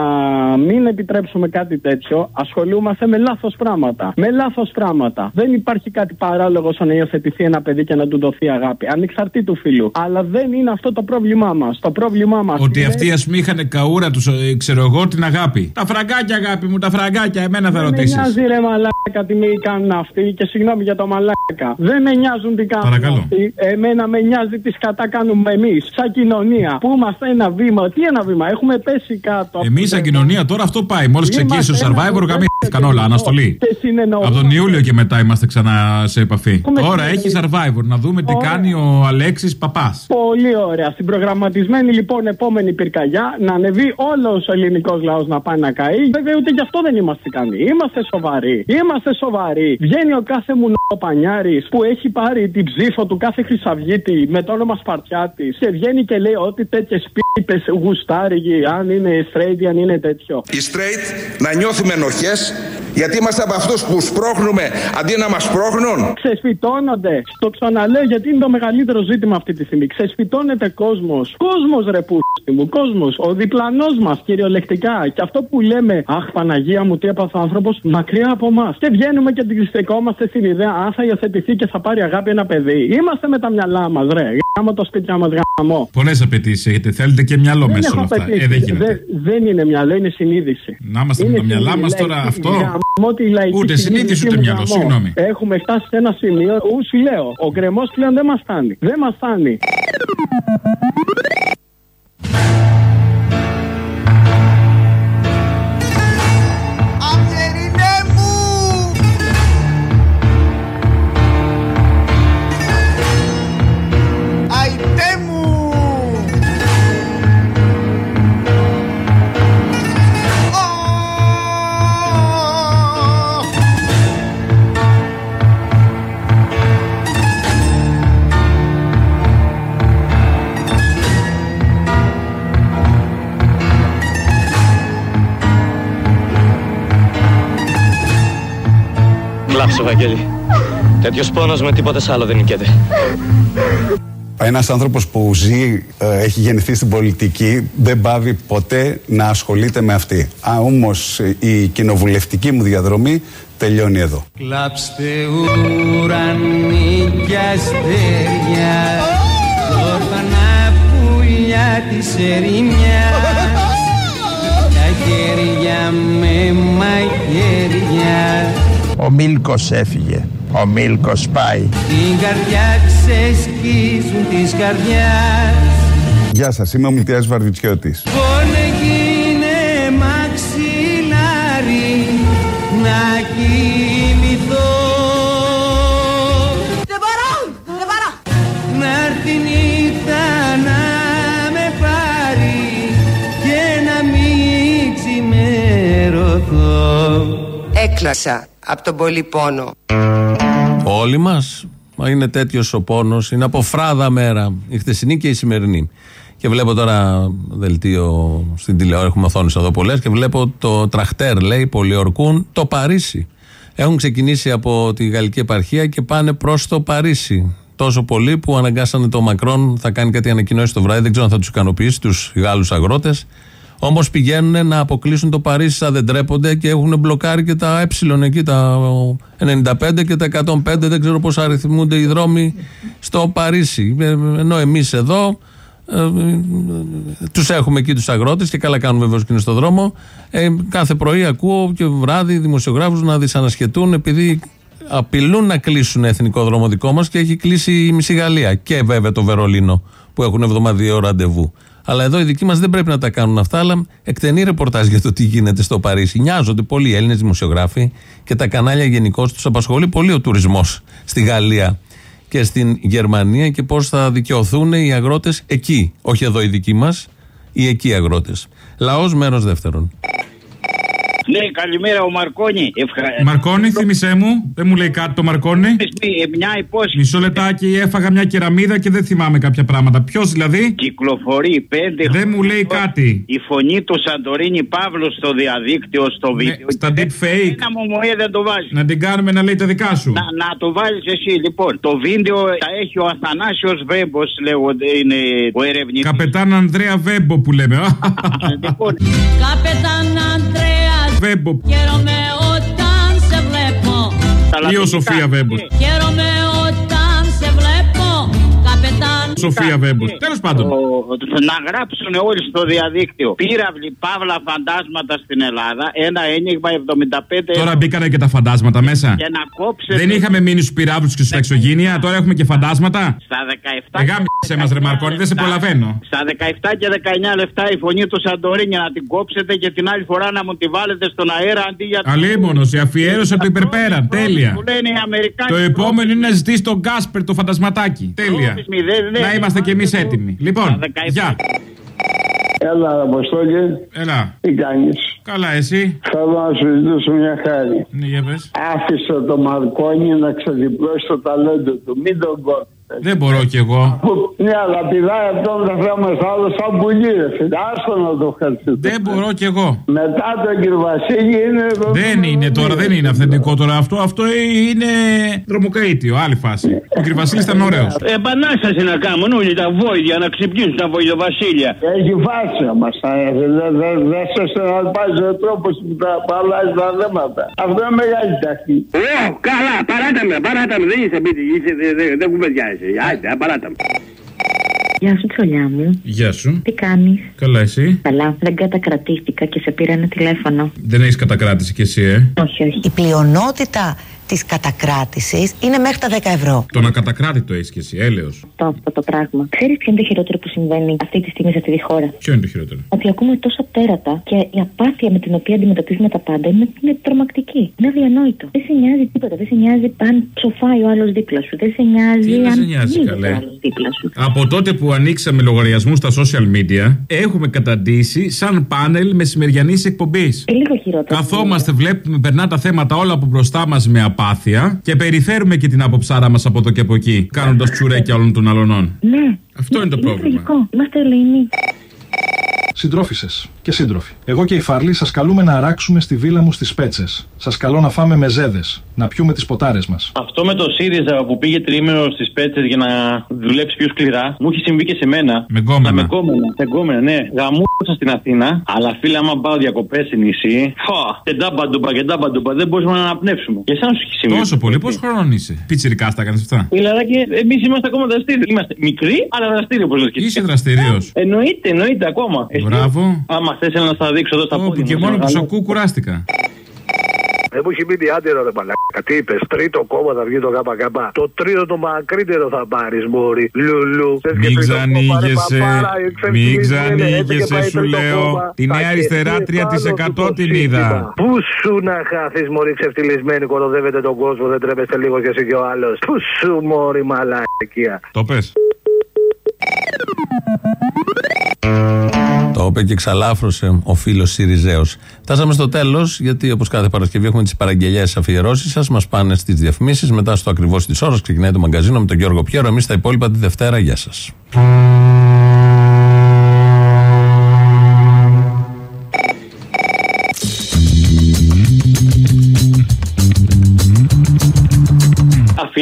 μην επιτρέψουμε κάτι τέτοιο, ασχολούμαστε με λάθος πράγματα. Με λάθος πράγματα. Δεν υπάρχει κάτι παράλογο στο να υιοθετηθεί ένα παιδί και να του δοθεί αγάπη, ανεξαρτήτου φίλου. Αλλά δεν είναι αυτό το πρόβλημά μας. Το πρόβλημά μας. Ότι αυτοί ας πούμε είχαν καούρα τους, ξέρω εγώ, την αγάπη. Τα φραγκάκια, αγάπη μου, τα φραγκάκια, εμένα θα ρωτήσεις. Δεν νοιάζει ρε μαλάκα τι με κάνουν αυτοί και συγγνώμη για το μαλάκα. Δεν με νοιάζουν τι κάνουν. Παρακαλώ. αυτοί. Εμένα με νοιάζει τι κατά κάνουμε εμείς. Σαν κοινωνία. Που είμαστε ένα βήμα. Τι ένα βήμα. Έχουμε πέσει κάτω. Εμείς σαν κοινωνία τώρα αυτό πάει. Μόλις ξεκίνησε ο Είμαστε ένα survivor, μοντέλο γαμήθηκαν όλα. Αναστολή. Και συνεννοούμαστε. Από τον Ιούλιο και μετά είμαστε ξανά σε επαφή. Έχουμε Τώρα συνεννοηθεί. έχει survivor. Να δούμε τι Ωραία. κάνει ο Αλέξης Παπάς. Πολύ ωραία. Στην προγραμματισμένη λοιπόν επόμενη πυρκαγιά να ανεβεί όλος ο ελληνικός λαός να πάει να καεί. Βέβαια ούτε γι' αυτό δεν είμαστε ικανοί. Είμαστε σοβαροί. Είμαστε σοβαροί. Βγαίνει ο κάθε μου πανιάρη που έχει πάρει την ψήφο του κάθε Χρυσαυγίτη με το όνομα Σπαρτιάτη και βγαίνει και λέει ότι τέτοιες πίπες γουστάριγοι, αν είναι straight, αν είναι τέτοιο. Οι straight να νιώθουμε ενοχές γιατί είμαστε από αυτούς που σπρώχνουμε αντί να μας σπρώχνουν. Ξεσπιτώνονται. Το ξαναλέω γιατί είναι το μεγαλύτερο ζήτημα αυτή τη στιγμή. Ξεσπιτώνεται κόσμος. Κόσμος ρε πούστη μου, κόσμος. Ο διπλανός μας κυριολεκτικά. Και αυτό που λέμε, Αχ Παναγία μου, τι έπαθε ο άνθρωπος, μακριά από εμά. Και βγαίνουμε και την στεκόμαστε στην ιδέα, αν θα υιοθετηθεί και θα πάρει αγάπη ένα παιδί. Είμαστε με τα μυαλά μας, ρε. Γάμο το σπίτια μας, γάμο. Πολλές απαιτήσεις έχετε. Θέλετε και μυαλό μέσα σε όλα αυτά. απαιτήσεις. Ε, δεν γίνεται. Δεν- δεν είναι μυαλό, είναι συνείδηση. Να είμαστε με τα μυαλά μας τώρα αυτό. Ούτε συνείδηση ούτε μυαλό. Συγγνώμη. Έχουμε φτάσει σε ένα σημείο où σου λέω, ο γκρεμός πλέον δεν μας φτάνει. Δεν μας φτάνει. Κλάψε, Βαγγέλη. Τέτοιος πόνος με τίποτε άλλο δεν νικέται. Ένας άνθρωπος που ζει, ε, έχει γεννηθεί στην πολιτική, δεν πάβει ποτέ να ασχολείται με αυτή. Α, όμως η κοινοβουλευτική μου διαδρομή τελειώνει εδώ. Κλάψτε ουρανί κι αστέρια Τα όρφανα πουλιά της ερημιάς Τα χέρια με μαγέρια Ο Μίλκος έφυγε. Ο Μίλκος πάει. Την καρδιά ξεσκίζουν της καρδιάς Γεια σας, είμαι ο Μιλτιάς Βαρβιτσιώτης. Πόνε γίνε μαξιλάρι να κοιμηθώ Δεν μπορώ, δεν μπορώ Να έρθει η νύχτα να με πάρει και να μην ξημερωθώ Έκλασα από τον πολύ πόνο. Όλοι μας. Μα είναι τέτοιος ο πόνος. Είναι από φράδα μέρα. Η χτεσινή και η σημερινή. Και βλέπω τώρα δελτίο στην τηλεόραση. Έχουμε οθόνες εδώ πολλές. Και βλέπω το τραχτέρ, λέει, πολιορκούν το Παρίσι. Έχουν ξεκινήσει από τη γαλλική επαρχία και πάνε προς το Παρίσι. Τόσο πολύ που αναγκάσανε το Μακρόν, θα κάνει κάτι ανακοινώσει το βράδυ. Δεν ξέρω αν θα τους ικανοποιήσει τους Γάλλους αγρότες. Όμως πηγαίνουν να αποκλείσουν το Παρίσι σαν δεν τρέπονται και έχουν μπλοκάρει και τα ε εκεί, τα 95 και τα 105. Δεν ξέρω πώς αριθμούνται οι δρόμοι στο Παρίσι. Ε, Ενώ εμείς εδώ ε, τους έχουμε εκεί τους αγρότες και καλά κάνουμε βεβαίως και είναι στο δρόμο. Ε, κάθε πρωί ακούω και βράδυ δημοσιογράφους να δυσανασχετούν επειδή απειλούν να κλείσουν εθνικό δρόμο δικό μας και έχει κλείσει η μισή Γαλλία. Και βέβαια το Βερολίνο που έχουν εβδομαδιαίο ραντεβού. Αλλά εδώ οι δικοί μας δεν πρέπει να τα κάνουν αυτά, αλλά εκτενεί ρεπορτάζ για το τι γίνεται στο Παρίσι. Νοιάζονται πολλοί οι Έλληνες δημοσιογράφοι και τα κανάλια γενικώ τους απασχολεί πολύ ο τουρισμός στη Γαλλία και στην Γερμανία και πώς θα δικαιωθούν οι αγρότες εκεί. Όχι εδώ οι δικοί μας, οι εκεί αγρότες. Λαός μέρος δεύτερον. Ναι, καλημέρα ο Μαρκόνι. Ευχα... Μαρκόνι, θύμισέ μου. Δεν μου λέει κάτι το Μαρκόνι. Ε, Μια υπόσχεση. Μισό λεπτάκι, έφαγα μια κεραμίδα και δεν θυμάμαι κάποια πράγματα. Ποιος δηλαδή; Κυκλοφορεί πέντε Δεν μου λέει κάτι. Η φωνή του Σαντορίνη Παύλος στο διαδίκτυο, στο βίντεο. Στα deep fake. Ένα μου μου δεν το βάζει. Να την κάνουμε να λέει τα δικά σου. Να, να το βάζει εσύ, λοιπόν. Το βίντεο θα έχει ο Αθανάσιος Βέμπος, λέγονται, είναι ο ερευνητής. Καπετάν Ανδρέα Βέμπο που λέμε. λοιπόν, Καπετάν Ανδρέας Βέμπο. Χαίρομαι όταν σε βλέπω Ή ο Σοφία Βέμπος. Χαίρομαι Σοφία Βέμπος. Τέλος πάντων. Να γράψουν όλοι στο διαδίκτυο. Πύραυλοι, παύλα, φαντάσματα στην Ελλάδα. Ένα ένιγμα 75. Τώρα μπήκανε και τα φαντάσματα μέσα. Και να κόψετε. Δεν είχαμε μείνει στους πυράβλους και στα εξωγήνια, τώρα έχουμε και φαντάσματα. Στα 17. Εγάμισε μας, ρε Μαρκόνη, δεν σε προλαβαίνω. Στα 17 και 19 λεφτά η φωνή του Σαντορίνια να την κόψετε και την άλλη φορά να μου τη βάλετε στον αέρα αντί για. Αλίμονο, η αφιέρωση από το υπερπέραν. Τέλεια. Που λένε οι Αμερικάνοι. Το επόμενο είναι να ζητήσει τον Γκάσπερ το φαντασματάκι. Τέλεια. Να είμαστε κι εμείς έτοιμοι. Λοιπόν, γεια. Έλα, Αποστόλη. Έλα. Τι κάνεις; Καλά, εσύ; Θέλω να σου ζητήσω μια χάρη. Ναι, για πες. Άφησε το Μαρκόνι να ξεδιπλώσει το ταλέντο του. Μην τον κόψεις. Δεν μπορώ κι εγώ. Ναι, αλλά πηδάει αυτό το θέμα άλλο σαν πουλί. ρε φίλε. Άστο να το ευχαριστήσω. Δεν μπορώ κι εγώ. Μετά τον κύριο Βασίλη είναι. Δεν είναι τώρα, δεν είναι αυθεντικό τώρα αυτό. Αυτό είναι δρομοκαίτιο, άλλη φάση. Ο κ. Βασίλης ήταν ωραίος. Επανάσταση να κάνουν όλοι τα βόηδια να ξυπνήσουν τα βοηδοβασίλια. Έχει φάση μα. Δεν σα συναρπάζει ο τρόπος που τα αλλάζει τα θέματα. Αυτό είναι μεγάλη ταχύ. Ω, καλά, παράτα με, παράτα με. Δεν είσαι σπίτι, είσαι- δεν- δεν- δεν κουβεντιάζεσαι. Άιντε, παράτα με. Γεια σου, τσολιά μου. Γεια σου. Τι κάνεις; Καλά, εσύ; Καλά, δεν κατακρατήθηκα και σε πήρα ένα τηλέφωνο. Δεν έχεις κατακράτηση κι εσύ, ε; Όχι, όχι. Η πλειονότητα της κατακράτησης είναι μέχρι τα 10 ευρώ. Το να κατακράτη το έχεις κι εσύ, έλεος. Το αυτό το πράγμα. Ξέρεις ποιο είναι το χειρότερο που συμβαίνει αυτή τη στιγμή σε αυτή τη χώρα; Ποιο είναι το χειρότερο; Ότι ακούμε τόσα τέρατα και η απάθεια με την οποία αντιμετωπίζουμε τα πάντα είναι, είναι τρομακτική. Είναι αδιανόητο. Δεν σε νοιάζει τίποτα. Δεν σε νοιάζει αν ψοφάει ο άλλος δίπλα σου. Δεν σε νοιάζει Τι δεν αν σε νοιάζει, πνίγεται καλέ; Ο άλλος δίπλα σου. Από τότε που ανοίξαμε λογαριασμούς στα social media, έχουμε καταντήσει σαν πάνελ μεσημεριανής εκπομπής. Ε, λίγο χειρότερο. Καθόμαστε, βλέπουμε, περνά τα θέματα όλα από μπροστά μας με απάθεια και περιφέρουμε και την αποψάρα μας από εδώ και από εκεί, κάνοντας τσουρέκια όλων των αλωνών. Ναι. Αυτό είναι το πρόβλημα. λογικό. Είμαστε ελεηνοί. Συντρόφισε και σύντροφοι. Εγώ και η Φαρλή σας καλούμε να αράξουμε στη βίλα μου στις Πέτσες. Σας καλώ να φάμε μεζέδε, να πιούμε τις ποτάρες μας. Αυτό με το ΣΥΡΙΖΑ που πήγε τρίμηνο στις πέτσες για να δουλέψει πιο σκληρά, μου έχει συμβεί και σε μένα. Με γκόμενα. Με γκόμενα, με γκόμενα, ναι. Γαμούσα στην Αθήνα, αλλά φίλε, άμα πάω διακοπές σε νησί, φα, και ντάμπαντουμπα και ντάμπαντουμπα, δεν μπορούμε να αναπνεύσουμε. Και εσάς σου έχει συμβεί. Τόσο πολύ, πόσο χρόνο είσαι; Πιτσυρικά τα έκανε αυτά; Φιλαράκι, εμείς είμαστε ακόμα δραστήριοι. Είμαστε μικροί, αλλά δραστήριοι όπως λες και Είσαι δραστηριό. Εννοείται, εννοείται ακόμα. Εσύ, Μπράβο. Άμα θες να στα δείξω εδώ στα Όπου πόδια. και μας, μόνο που μεγάλο. σου ακούω κουράστηκα. Δεν μου έχει μείνει άντερα ρε μαλάκα. Τι είπες, τρίτο κόμμα θα βγει το ΚΚ. Το τρίτο το μακρύτερο θα πάρεις, Μόρι. Λουλου. Θες και Μην τρίτο κόμμα, ρε ξανήγεσαι, παπάρα, μην εξευτελισμένε, έτσι και ξανήγεσαι, πάει σου τρίτο λέω. κόμμα. Τη Θα Νέα Αριστερά χεστεί πάνω 3% του την το είδα. σύστημα. Πού σου να χάθει, Μόρι, ξεφτυλισμένοι, κοροδεύετε τον κόσμο, δεν τρέπεστε λίγο κι εσύ κι ο άλλος. Πού σου, Μόρι, μαλακία. Το πες. Το είπε και ξαλάφρωσε ο φίλος Σιριζέος. Φτάσαμε στο τέλος, γιατί όπως κάθε Παρασκευή έχουμε τις παραγγελίε αφιερώσεις σας. Μας πάνε στις διαφημίσεις. Μετά στο ακριβώς της ώρας ξεκινάει το μαγκαζίνο με τον Γιώργο Πιέρο. Εμείς τα υπόλοιπα τη Δευτέρα. Γεια σας.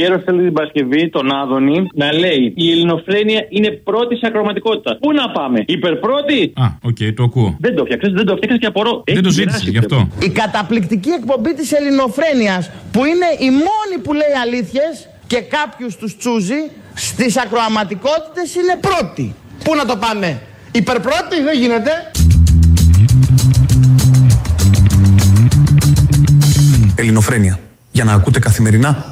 Αφιέρωση θέλει την Παρασκευή τον Άδωνη να λέει Η ελληνοφρένεια είναι πρώτη σε ακροαματικότητα. Πού να πάμε, υπερπρώτη. Α, οκ, το ακούω. Δεν το φτιάξες, δεν το φτιάξες και απορώ. Δεν το Έχει ζήτησες περάσει, γι' αυτό. Η καταπληκτική εκπομπή της ελληνοφρένειας που είναι η μόνη που λέει αλήθειες και κάποιους τους τσούζει στις ακροαματικότητες είναι πρώτη. Πού να το πάμε, υπερπρώτη δεν γίνεται. Ελληνοφρένεια. Για να ακούτε καθημερινά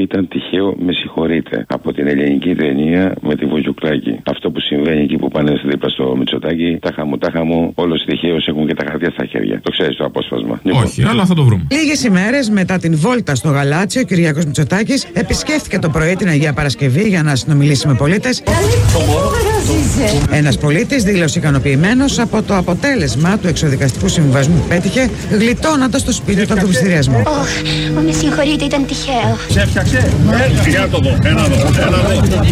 ήταν τυχαίο, με συγχωρείτε, από την ελληνική ταινία με τη Βουτζουκλάκη. Αυτό που συμβαίνει εκεί που πάνε δίπλα στο Μητσοτάκι, τάχα μου, τάχα μου, όλος τυχαίο έχουν και τα χαρτιά στα χέρια. Το ξέρεις το απόσπασμα. Λοιπόν, Όχι, αλλά θα το βρούμε. Λίγες ημέρες μετά την βόλτα στο Γαλάτσι, ο Κυριακός Μητσοτάκης επισκέφθηκε το πρωί την Αγία Παρασκευή για να συνομιλήσει με πολίτες. Ένας πολίτης δήλωσε ικανοποιημένος από το αποτέλεσμα του εξοδικαστικού συμβιβασμού που πέτυχε, γλιτώνοντας το σπίτι του από τον πληστηριασμό. Ω, με συγχωρείτε, ήταν τυχαίο. Σε έφτιαξε. Για το δω, ένα δω, ένα δω.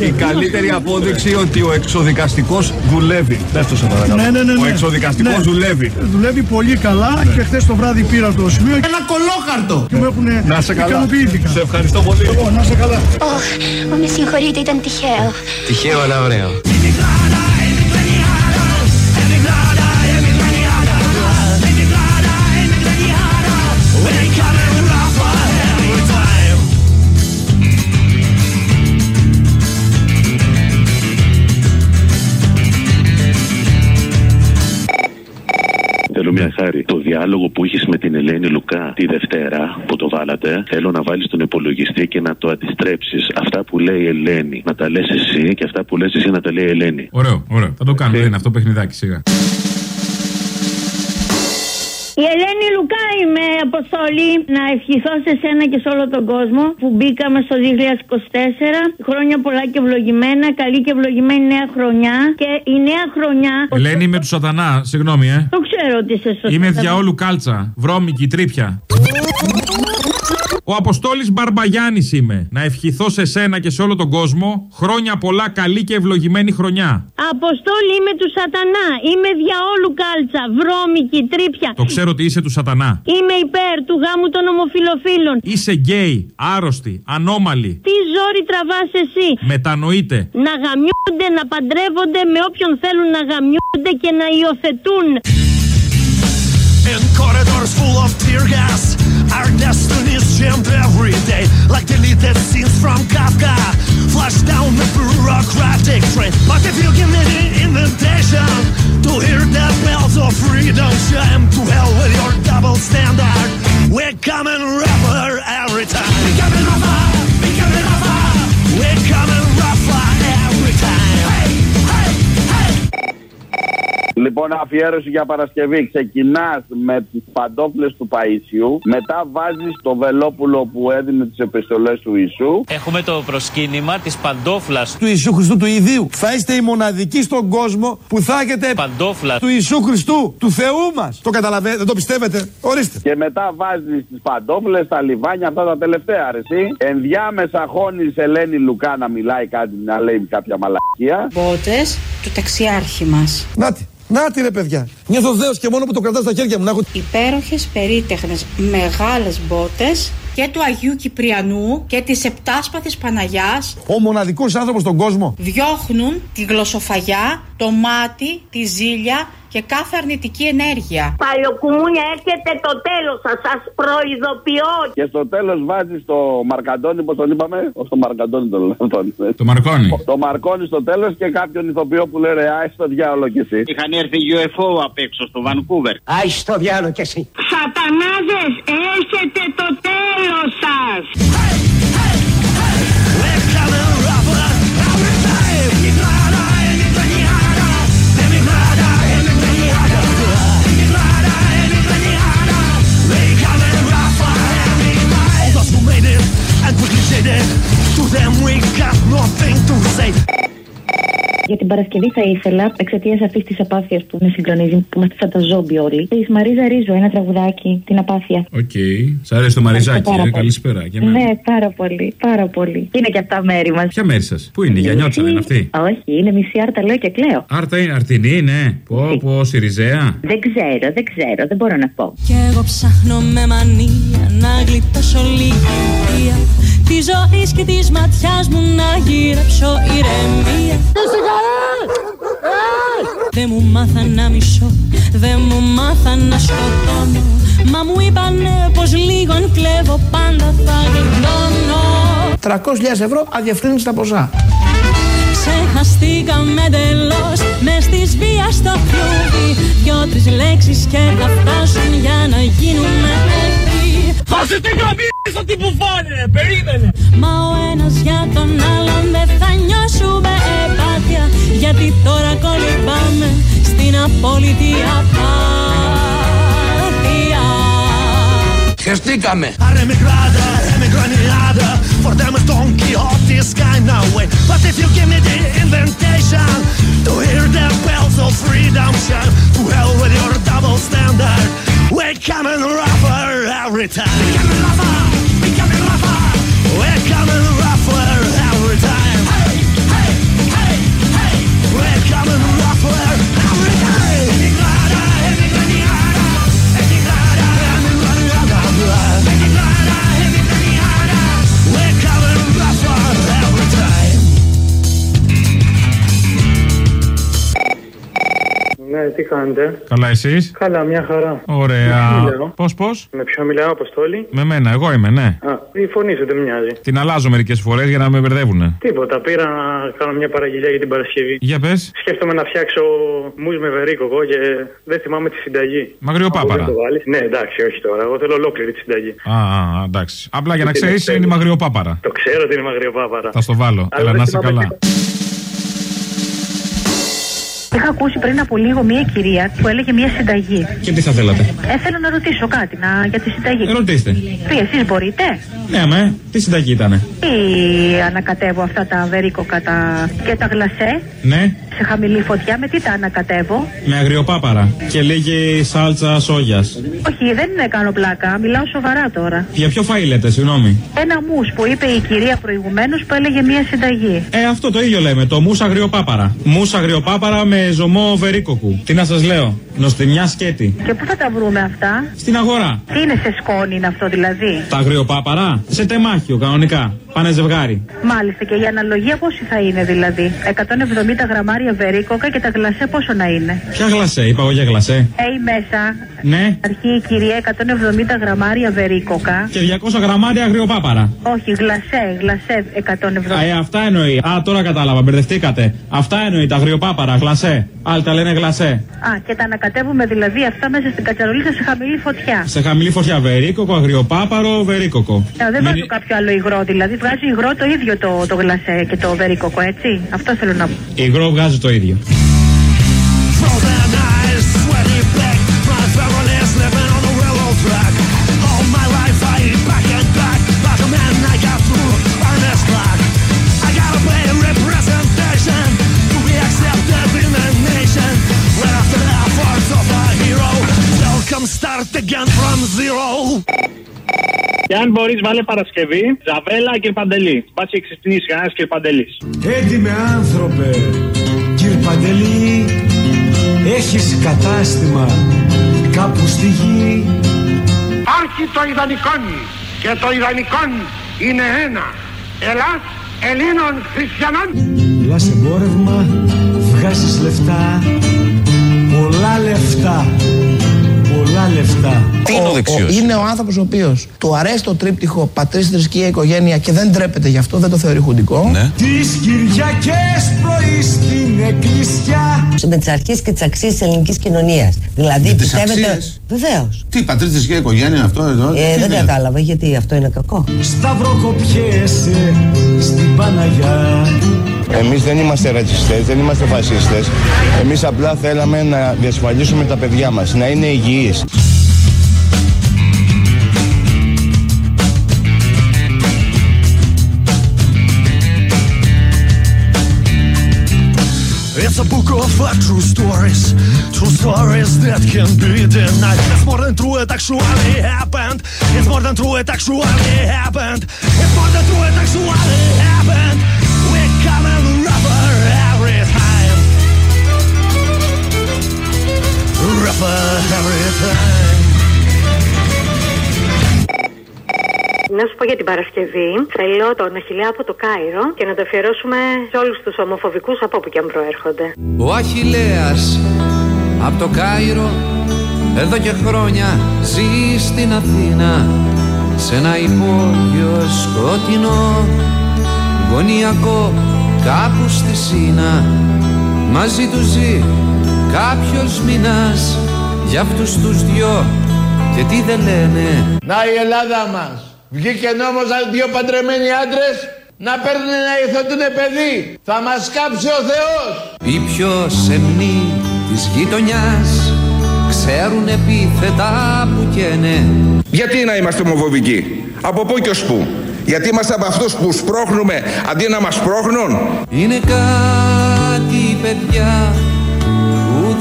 Η καλύτερη απόδειξη ότι ο εξοδικαστικός δουλεύει. Πες το σε παρακαλώ. Ναι, ναι, ναι, Ο ναι. εξοδικαστικός Ναι. δουλεύει. Δουλεύει πολύ καλά και χθες το βράδυ πήρα το σημείο. Ένα κολόχαρτο! Και μου έχουν Να σε καλά. ικανοποιήθηκα. Σε ευχαριστώ πολύ. Εγώ, να σε καλά. Ωχ, ω, με συγχωρείτε, ήταν τυχαίο. Τυχαίο αλλά ωραίο. Χάρη. Το διάλογο που είχες με την Ελένη Λουκά τη Δευτέρα που το βάλατε, θέλω να βάλεις τον υπολογιστή και να το αντιστρέψεις. Αυτά που λέει η Ελένη να τα λες εσύ και αυτά που λες εσύ να τα λέει η Ελένη. Ωραίο, ωραίο. Θα το κάνουμε. Δεν είναι αυτό παιχνιδάκι σιγά. Η Ελένη Λουκά είμαι, Αποστόλη. Να ευχηθώ σε σένα και σε όλο τον κόσμο που μπήκαμε στο 2024. Χρόνια πολλά και ευλογημένα. Καλή και ευλογημένη νέα χρονιά. Και η νέα χρονιά. Ελένη είμαι του Σατανά, συγγνώμη, ε. Το ξέρω ότι είσαι σωστό. Είμαι διαόλου κάλτσα. Βρώμικη, τρίπια. Ο Αποστόλης Μπαρμπαγιάννης είμαι. Να ευχηθώ σε σένα και σε όλο τον κόσμο χρόνια πολλά, καλή και ευλογημένη χρονιά. Αποστόλη είμαι του Σατανά. Είμαι διαόλου κάλτσα. Βρώμικη, τρίπια. Το ξέρω ότι είσαι του Σατανά. Είμαι υπέρ του γάμου των ομοφιλοφίλων. Είσαι γκέι, άρρωστη, ανώμαλη. Τι ζόρι τραβάς εσύ; Μετανοείτε. Να γαμιούνται, να παντρεύονται με όποιον θέλουν να γαμιούνται και να υιοθετούν. Corridors full of tear gas, our destinies jammed every day, like deleted scenes from Kafka. Flash down the bureaucratic train. But if you give me the invitation to hear the bells of freedom chime, to hell with your double standard. We're coming rougher every time. We're coming rougher, we're coming rougher. We're coming rougher every time. Hey, hey, hey. Λοιπόν, αφιέρωση για Παρασκευή. Ξεκινάς με τις παντόφλες του Παϊσιού. Μετά βάζεις το βελόπουλο που έδινε τις επιστολές του Ιησού. Έχουμε το προσκύνημα της παντόφλας του Ιησού Χριστού του Ιδίου. Θα είστε οι μοναδικοί στον κόσμο που θα έχετε παντόφλας του Ιησού Χριστού, του Θεού μας. Το καταλαβαίνετε, δεν το πιστεύετε; Ορίστε. Και μετά βάζεις τις παντόφλες, τα λιβάνια, αυτά τα τελευταία αρεσί. Ενδιάμεσα χώνεις Ελένη Λουκά να μιλάει κάτι, να λέει κάποια μαλακία. Μπότες του ταξιάρχη μας. Νάτι. Νάτι ρε παιδιά. Νιώθω δέος και μόνο που το κρατάω στα χέρια μου να έχω. Υπέροχες, περίτεχνες, μεγάλες μπότες και του Αγίου Κυπριανού και της Επτάσπαθης Παναγιάς Ο μοναδικός άνθρωπος στον κόσμο. διώχνουν τη γλωσσοφαγιά, το μάτι, τη ζήλια και κάθε αρνητική ενέργεια. Παλιοκουμούνια έρχεται το τέλος σας, σας προειδοποιώ. Και στο τέλος βάζεις το Μαρκαντόνι, πώς τον είπαμε; Όχι το Μαρκαντόνι τον λέω. τον- Το Μαρκόνι. Το Μαρκόνι στο τέλος και κάποιον ηθοποιό που λέει ρε, άι στο διάολο κι εσύ. Είχαν έρθει UFO απ' έξω στο Βανκούβερ. Άι στο διάλογο κι εσύ. Σατανάδες, έρχεται το τέλος σας. Παρασκευή θα ήθελα, εξαιτίας αυτής της απάθειας που με συγκλονίζει, που είμαστε σαν τα ζόμπι όλοι, τη Μαρίζα Ρίζου, ένα τραγουδάκι, την απάθεια. Οκ. Σ' αρέσει το μαριζάκι, Πάρα ε. πολύ. Καλησπέρα. Και εμένα. Ναι, πάρα πολύ, πάρα πολύ. Είναι και αυτά μέρη μας. Ποια μέρη σας, Πού είναι, η Γιαννιώτισσα δεν είναι αυτή; Όχι, είναι μισή Άρτα, λέω και κλαίω. Άρτα είναι, αρτινή, ναι. Πω, πω, Σιριζέα. Δεν ξέρω, δεν ξέρω, δεν μπορώ να πω. Κι εγώ ψάχνω με μανία να γλιτώσω λίγη Τη ζωή και της ματιάς μου να γυρέψω ηρεμία. Δεν μου μάθα να μισώ, δεν μου μάθα να σκοτώνω. Μα μου είπανε πως λίγο αν κλέβω πάντα θα γλιτώνω. 300.000 ευρώ αδιαφρύνιστα ποσά. Ξεχαστήκαμε εντελώς Μες της βίας στο κλούβι Δυο-τρεις λέξεις και θα φτάσουν για να γίνουμε εχθροί Βάζε την γραμμή στο τι που φάνε, περίμενε. Μα ο ένας για τον άλλον δεν θα νιώσουμε επάθεια Γιατί τώρα κολυμπάμε στην απόλυτη απάθεια Χεστήκαμε. Arremigrada, emigraniada, for them it's Don Quixote's kind of way. But if you give me the invitation return. Ναι, τι κάνετε; Καλά, εσείς; Καλά, μια χαρά. Ωραία. Με ποιον μιλάω; Πώς, πώς; Με ποιο μιλάω, Αποστόλη; Με μένα, εγώ είμαι, ναι. Α, η φωνή σου δεν μοιάζει. Την αλλάζω μερικές φορές για να με μπερδεύουνε. Τίποτα, πήρα να κάνω μια παραγγελιά για την Παρασκευή. Για πες. Σκέφτομαι να φτιάξω μουζ με βερίκοκο και δεν θυμάμαι τη συνταγή. Μαγριοπάπαρα. Αν μπορείς να το βάλεις; Ναι, εντάξει, όχι τώρα. Εγώ θέλω ολόκληρη τη συνταγή. Α, α, εντάξει. Απλά για να Τι ξέρεις, είναι, είναι η μαγριοπάπαρα. Το ξέρω ότι είναι μαγριοπάπαρα. Θα στο βάλω. Αλλά Έλα δεν να είσαι θυμάμαι καλά. Είχα ακούσει πριν από λίγο μία κυρία που έλεγε μία συνταγή. Και τι θα θέλατε; Ε, θέλω να ρωτήσω κάτι να, για τη συνταγή. Ρωτήστε. Τι, εσείς μπορείτε; Ναι, αμέ, τι συνταγή ήταν. Τι ανακατεύω αυτά τα βερίκοκα τα... και τα γλασέ Ναι, σε χαμηλή φωτιά. Με τι τα ανακατεύω; με αγριοπάπαρα. Και λέγε σάλτσα σόγιας. Όχι, δεν είναι κάνω πλάκα. Μιλάω σοβαρά τώρα. Για ποιο φαΐ λέτε, συγγνώμη; Ένα μους που είπε η κυρία προηγουμένως που έλεγε μία συνταγή. Ε, αυτό το ίδιο λέμε, το μουσα αγριοπάπαρα. Μουσα αγριοπάπαρα με ζωμό βερίκοκου. Τι να σας λέω, νοστιμιά σκέτη. Και πού θα τα βρούμε αυτά; Στην αγορά. Τι είναι σε σκόνη είναι αυτό δηλαδή; Τα αγριοπάπαρα; Σε τεμάχιο κανονικά. Πάνε ζευγάρι. Μάλιστα και η αναλογία πόση θα είναι δηλαδή; 170 γραμμάρια βερίκοκα και τα γλασέ πόσο να είναι; Ποια γλασέ, είπα εγώ για γλασέ. Ε, η μέσα. Ναι. Αρχή η κυρία 170 γραμμάρια βερίκοκα. Και 200 γραμμάρια αγριοπάπαρα. Όχι, γλασέ, γλασέ 170. Α, ε, αυτά εννοεί. Α, τώρα κατάλαβα, μπερδευτήκατε. Αυτά εννοεί τα αγριοπάπαρα, γλασέ. Άλλοι τα λένε γλασέ. Α, και τα ανακατεύουμε δηλαδή αυτά μέσα στην κατσαρολίτσα σε χαμηλή φωτιά. Σε χαμηλή φωτιά, βερίκοκο, αγριοπάπαρο, βερίκοκο. Ε, δεν Μην- βάζω κάποιο άλλο υγρό, δηλαδή βγάζει υγρό το ίδιο το, το γλασέ και το βερίκοκο, έτσι; Αυτό θέλω να πω. Η υγρό βγάζει το ίδιο. Και αν μπορείς, βάλε Παρασκευή, Ζαβέλα και Παντελή. Πα και ξυπνήσει κανένας και Παντελής. Έντιμε άνθρωπε, κύριε Παντελή, έχεις κατάστημα κάπου στη γη. Άρχι το ιδανικόν και το ιδανικόν είναι ένα. Ελλάς Ελλήνων Χριστιανών. Μιλάς εμπόρευμα, βγάζεις λεφτά, πολλά λεφτά, πολλά λεφτά. Τι είναι ο δεξιός; Είναι ο άνθρωπος ο οποίος του αρέσει το τρίπτυχο πατρίς, θρησκεία, οικογένεια και δεν τρέπεται γι' αυτό, δεν το θεωρεί χουντικό. Ναι. Τις Κυριακές πρωί στην εκκλησιά. με τι αρχέ και τι αξίε της ελληνικής κοινωνίας. Δηλαδή, Με τις πιστεύετε. αξίες; Βεβαίως. Τι, πατρίδε και οικογένεια αυτό εδώ. Ε, τι δεν είναι; κατάλαβα γιατί αυτό είναι κακό. Σταυροκοπιέσαι στην Παναγιά. Εμείς δεν είμαστε ρατσιστές, δεν είμαστε φασίστες. Εμείς απλά θέλαμε να διασφαλίσουμε τα παιδιά μας, να είναι It's a book of uh, true stories, true stories that can be denied. It's more than true, it actually happened. It's more than true, it actually happened. It's more than true, it actually happened. Rubber every time. Να σου πω για την Παρασκευή. Θέλω τον Αχιλέα από το Κάιρο και να το αφιερώσουμε σε όλους τους ομοφοβικούς από όπου και αν προέρχονται. Ο Αχιλέας από το Κάιρο εδώ και χρόνια ζει στην Αθήνα σε ένα υπόγειο σκοτεινό γωνιακό κάπου στη Σίνα μαζί του ζει κάποιος μήνας για αυτούς τους δυο και τι δεν λένε Να η Ελλάδα μας. Βγήκε νόμος αν δύο παντρεμένοι άντρες να παίρνουν να υιοθετούν παιδί. Θα μας κάψει ο Θεός. Οι πιο σεμνοί της γειτονιάς ξέρουν επίθετα που καίνε Γιατί να είμαστε ομοφοβικοί, από πού και ως πού; Γιατί είμαστε από αυτούς που σπρώχνουμε αντί να μας σπρώχνουν; Είναι κάτι παιδιά που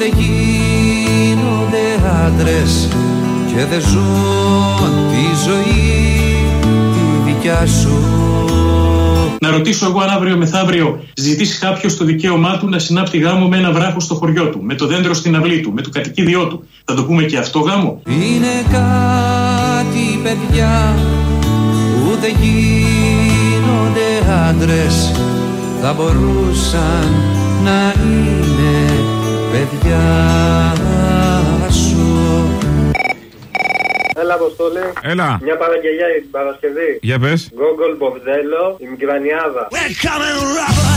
δεν γίνονται άντρες και δεν ζουν τη ζωή τη δικιά σου. Να ρωτήσω εγώ αν αύριο μεθαύριο ζητήσει κάποιος το δικαίωμά του να συνάπτει γάμο με ένα βράχο στο χωριό του, με το δέντρο στην αυλή του, με το κατοικίδιό του. Θα το πούμε και αυτό γάμο; Είναι κάτι παιδιά που δεν γίνονται άντρες θα μπορούσαν να είναι παιδιά σου Έλα, Αποστόλη. Έλα. Μια παραγγελιά για την Παρασκευή. Για πες. Γκόγκολ Μποβδέλο, η Μικρανιάδα. We're coming rubber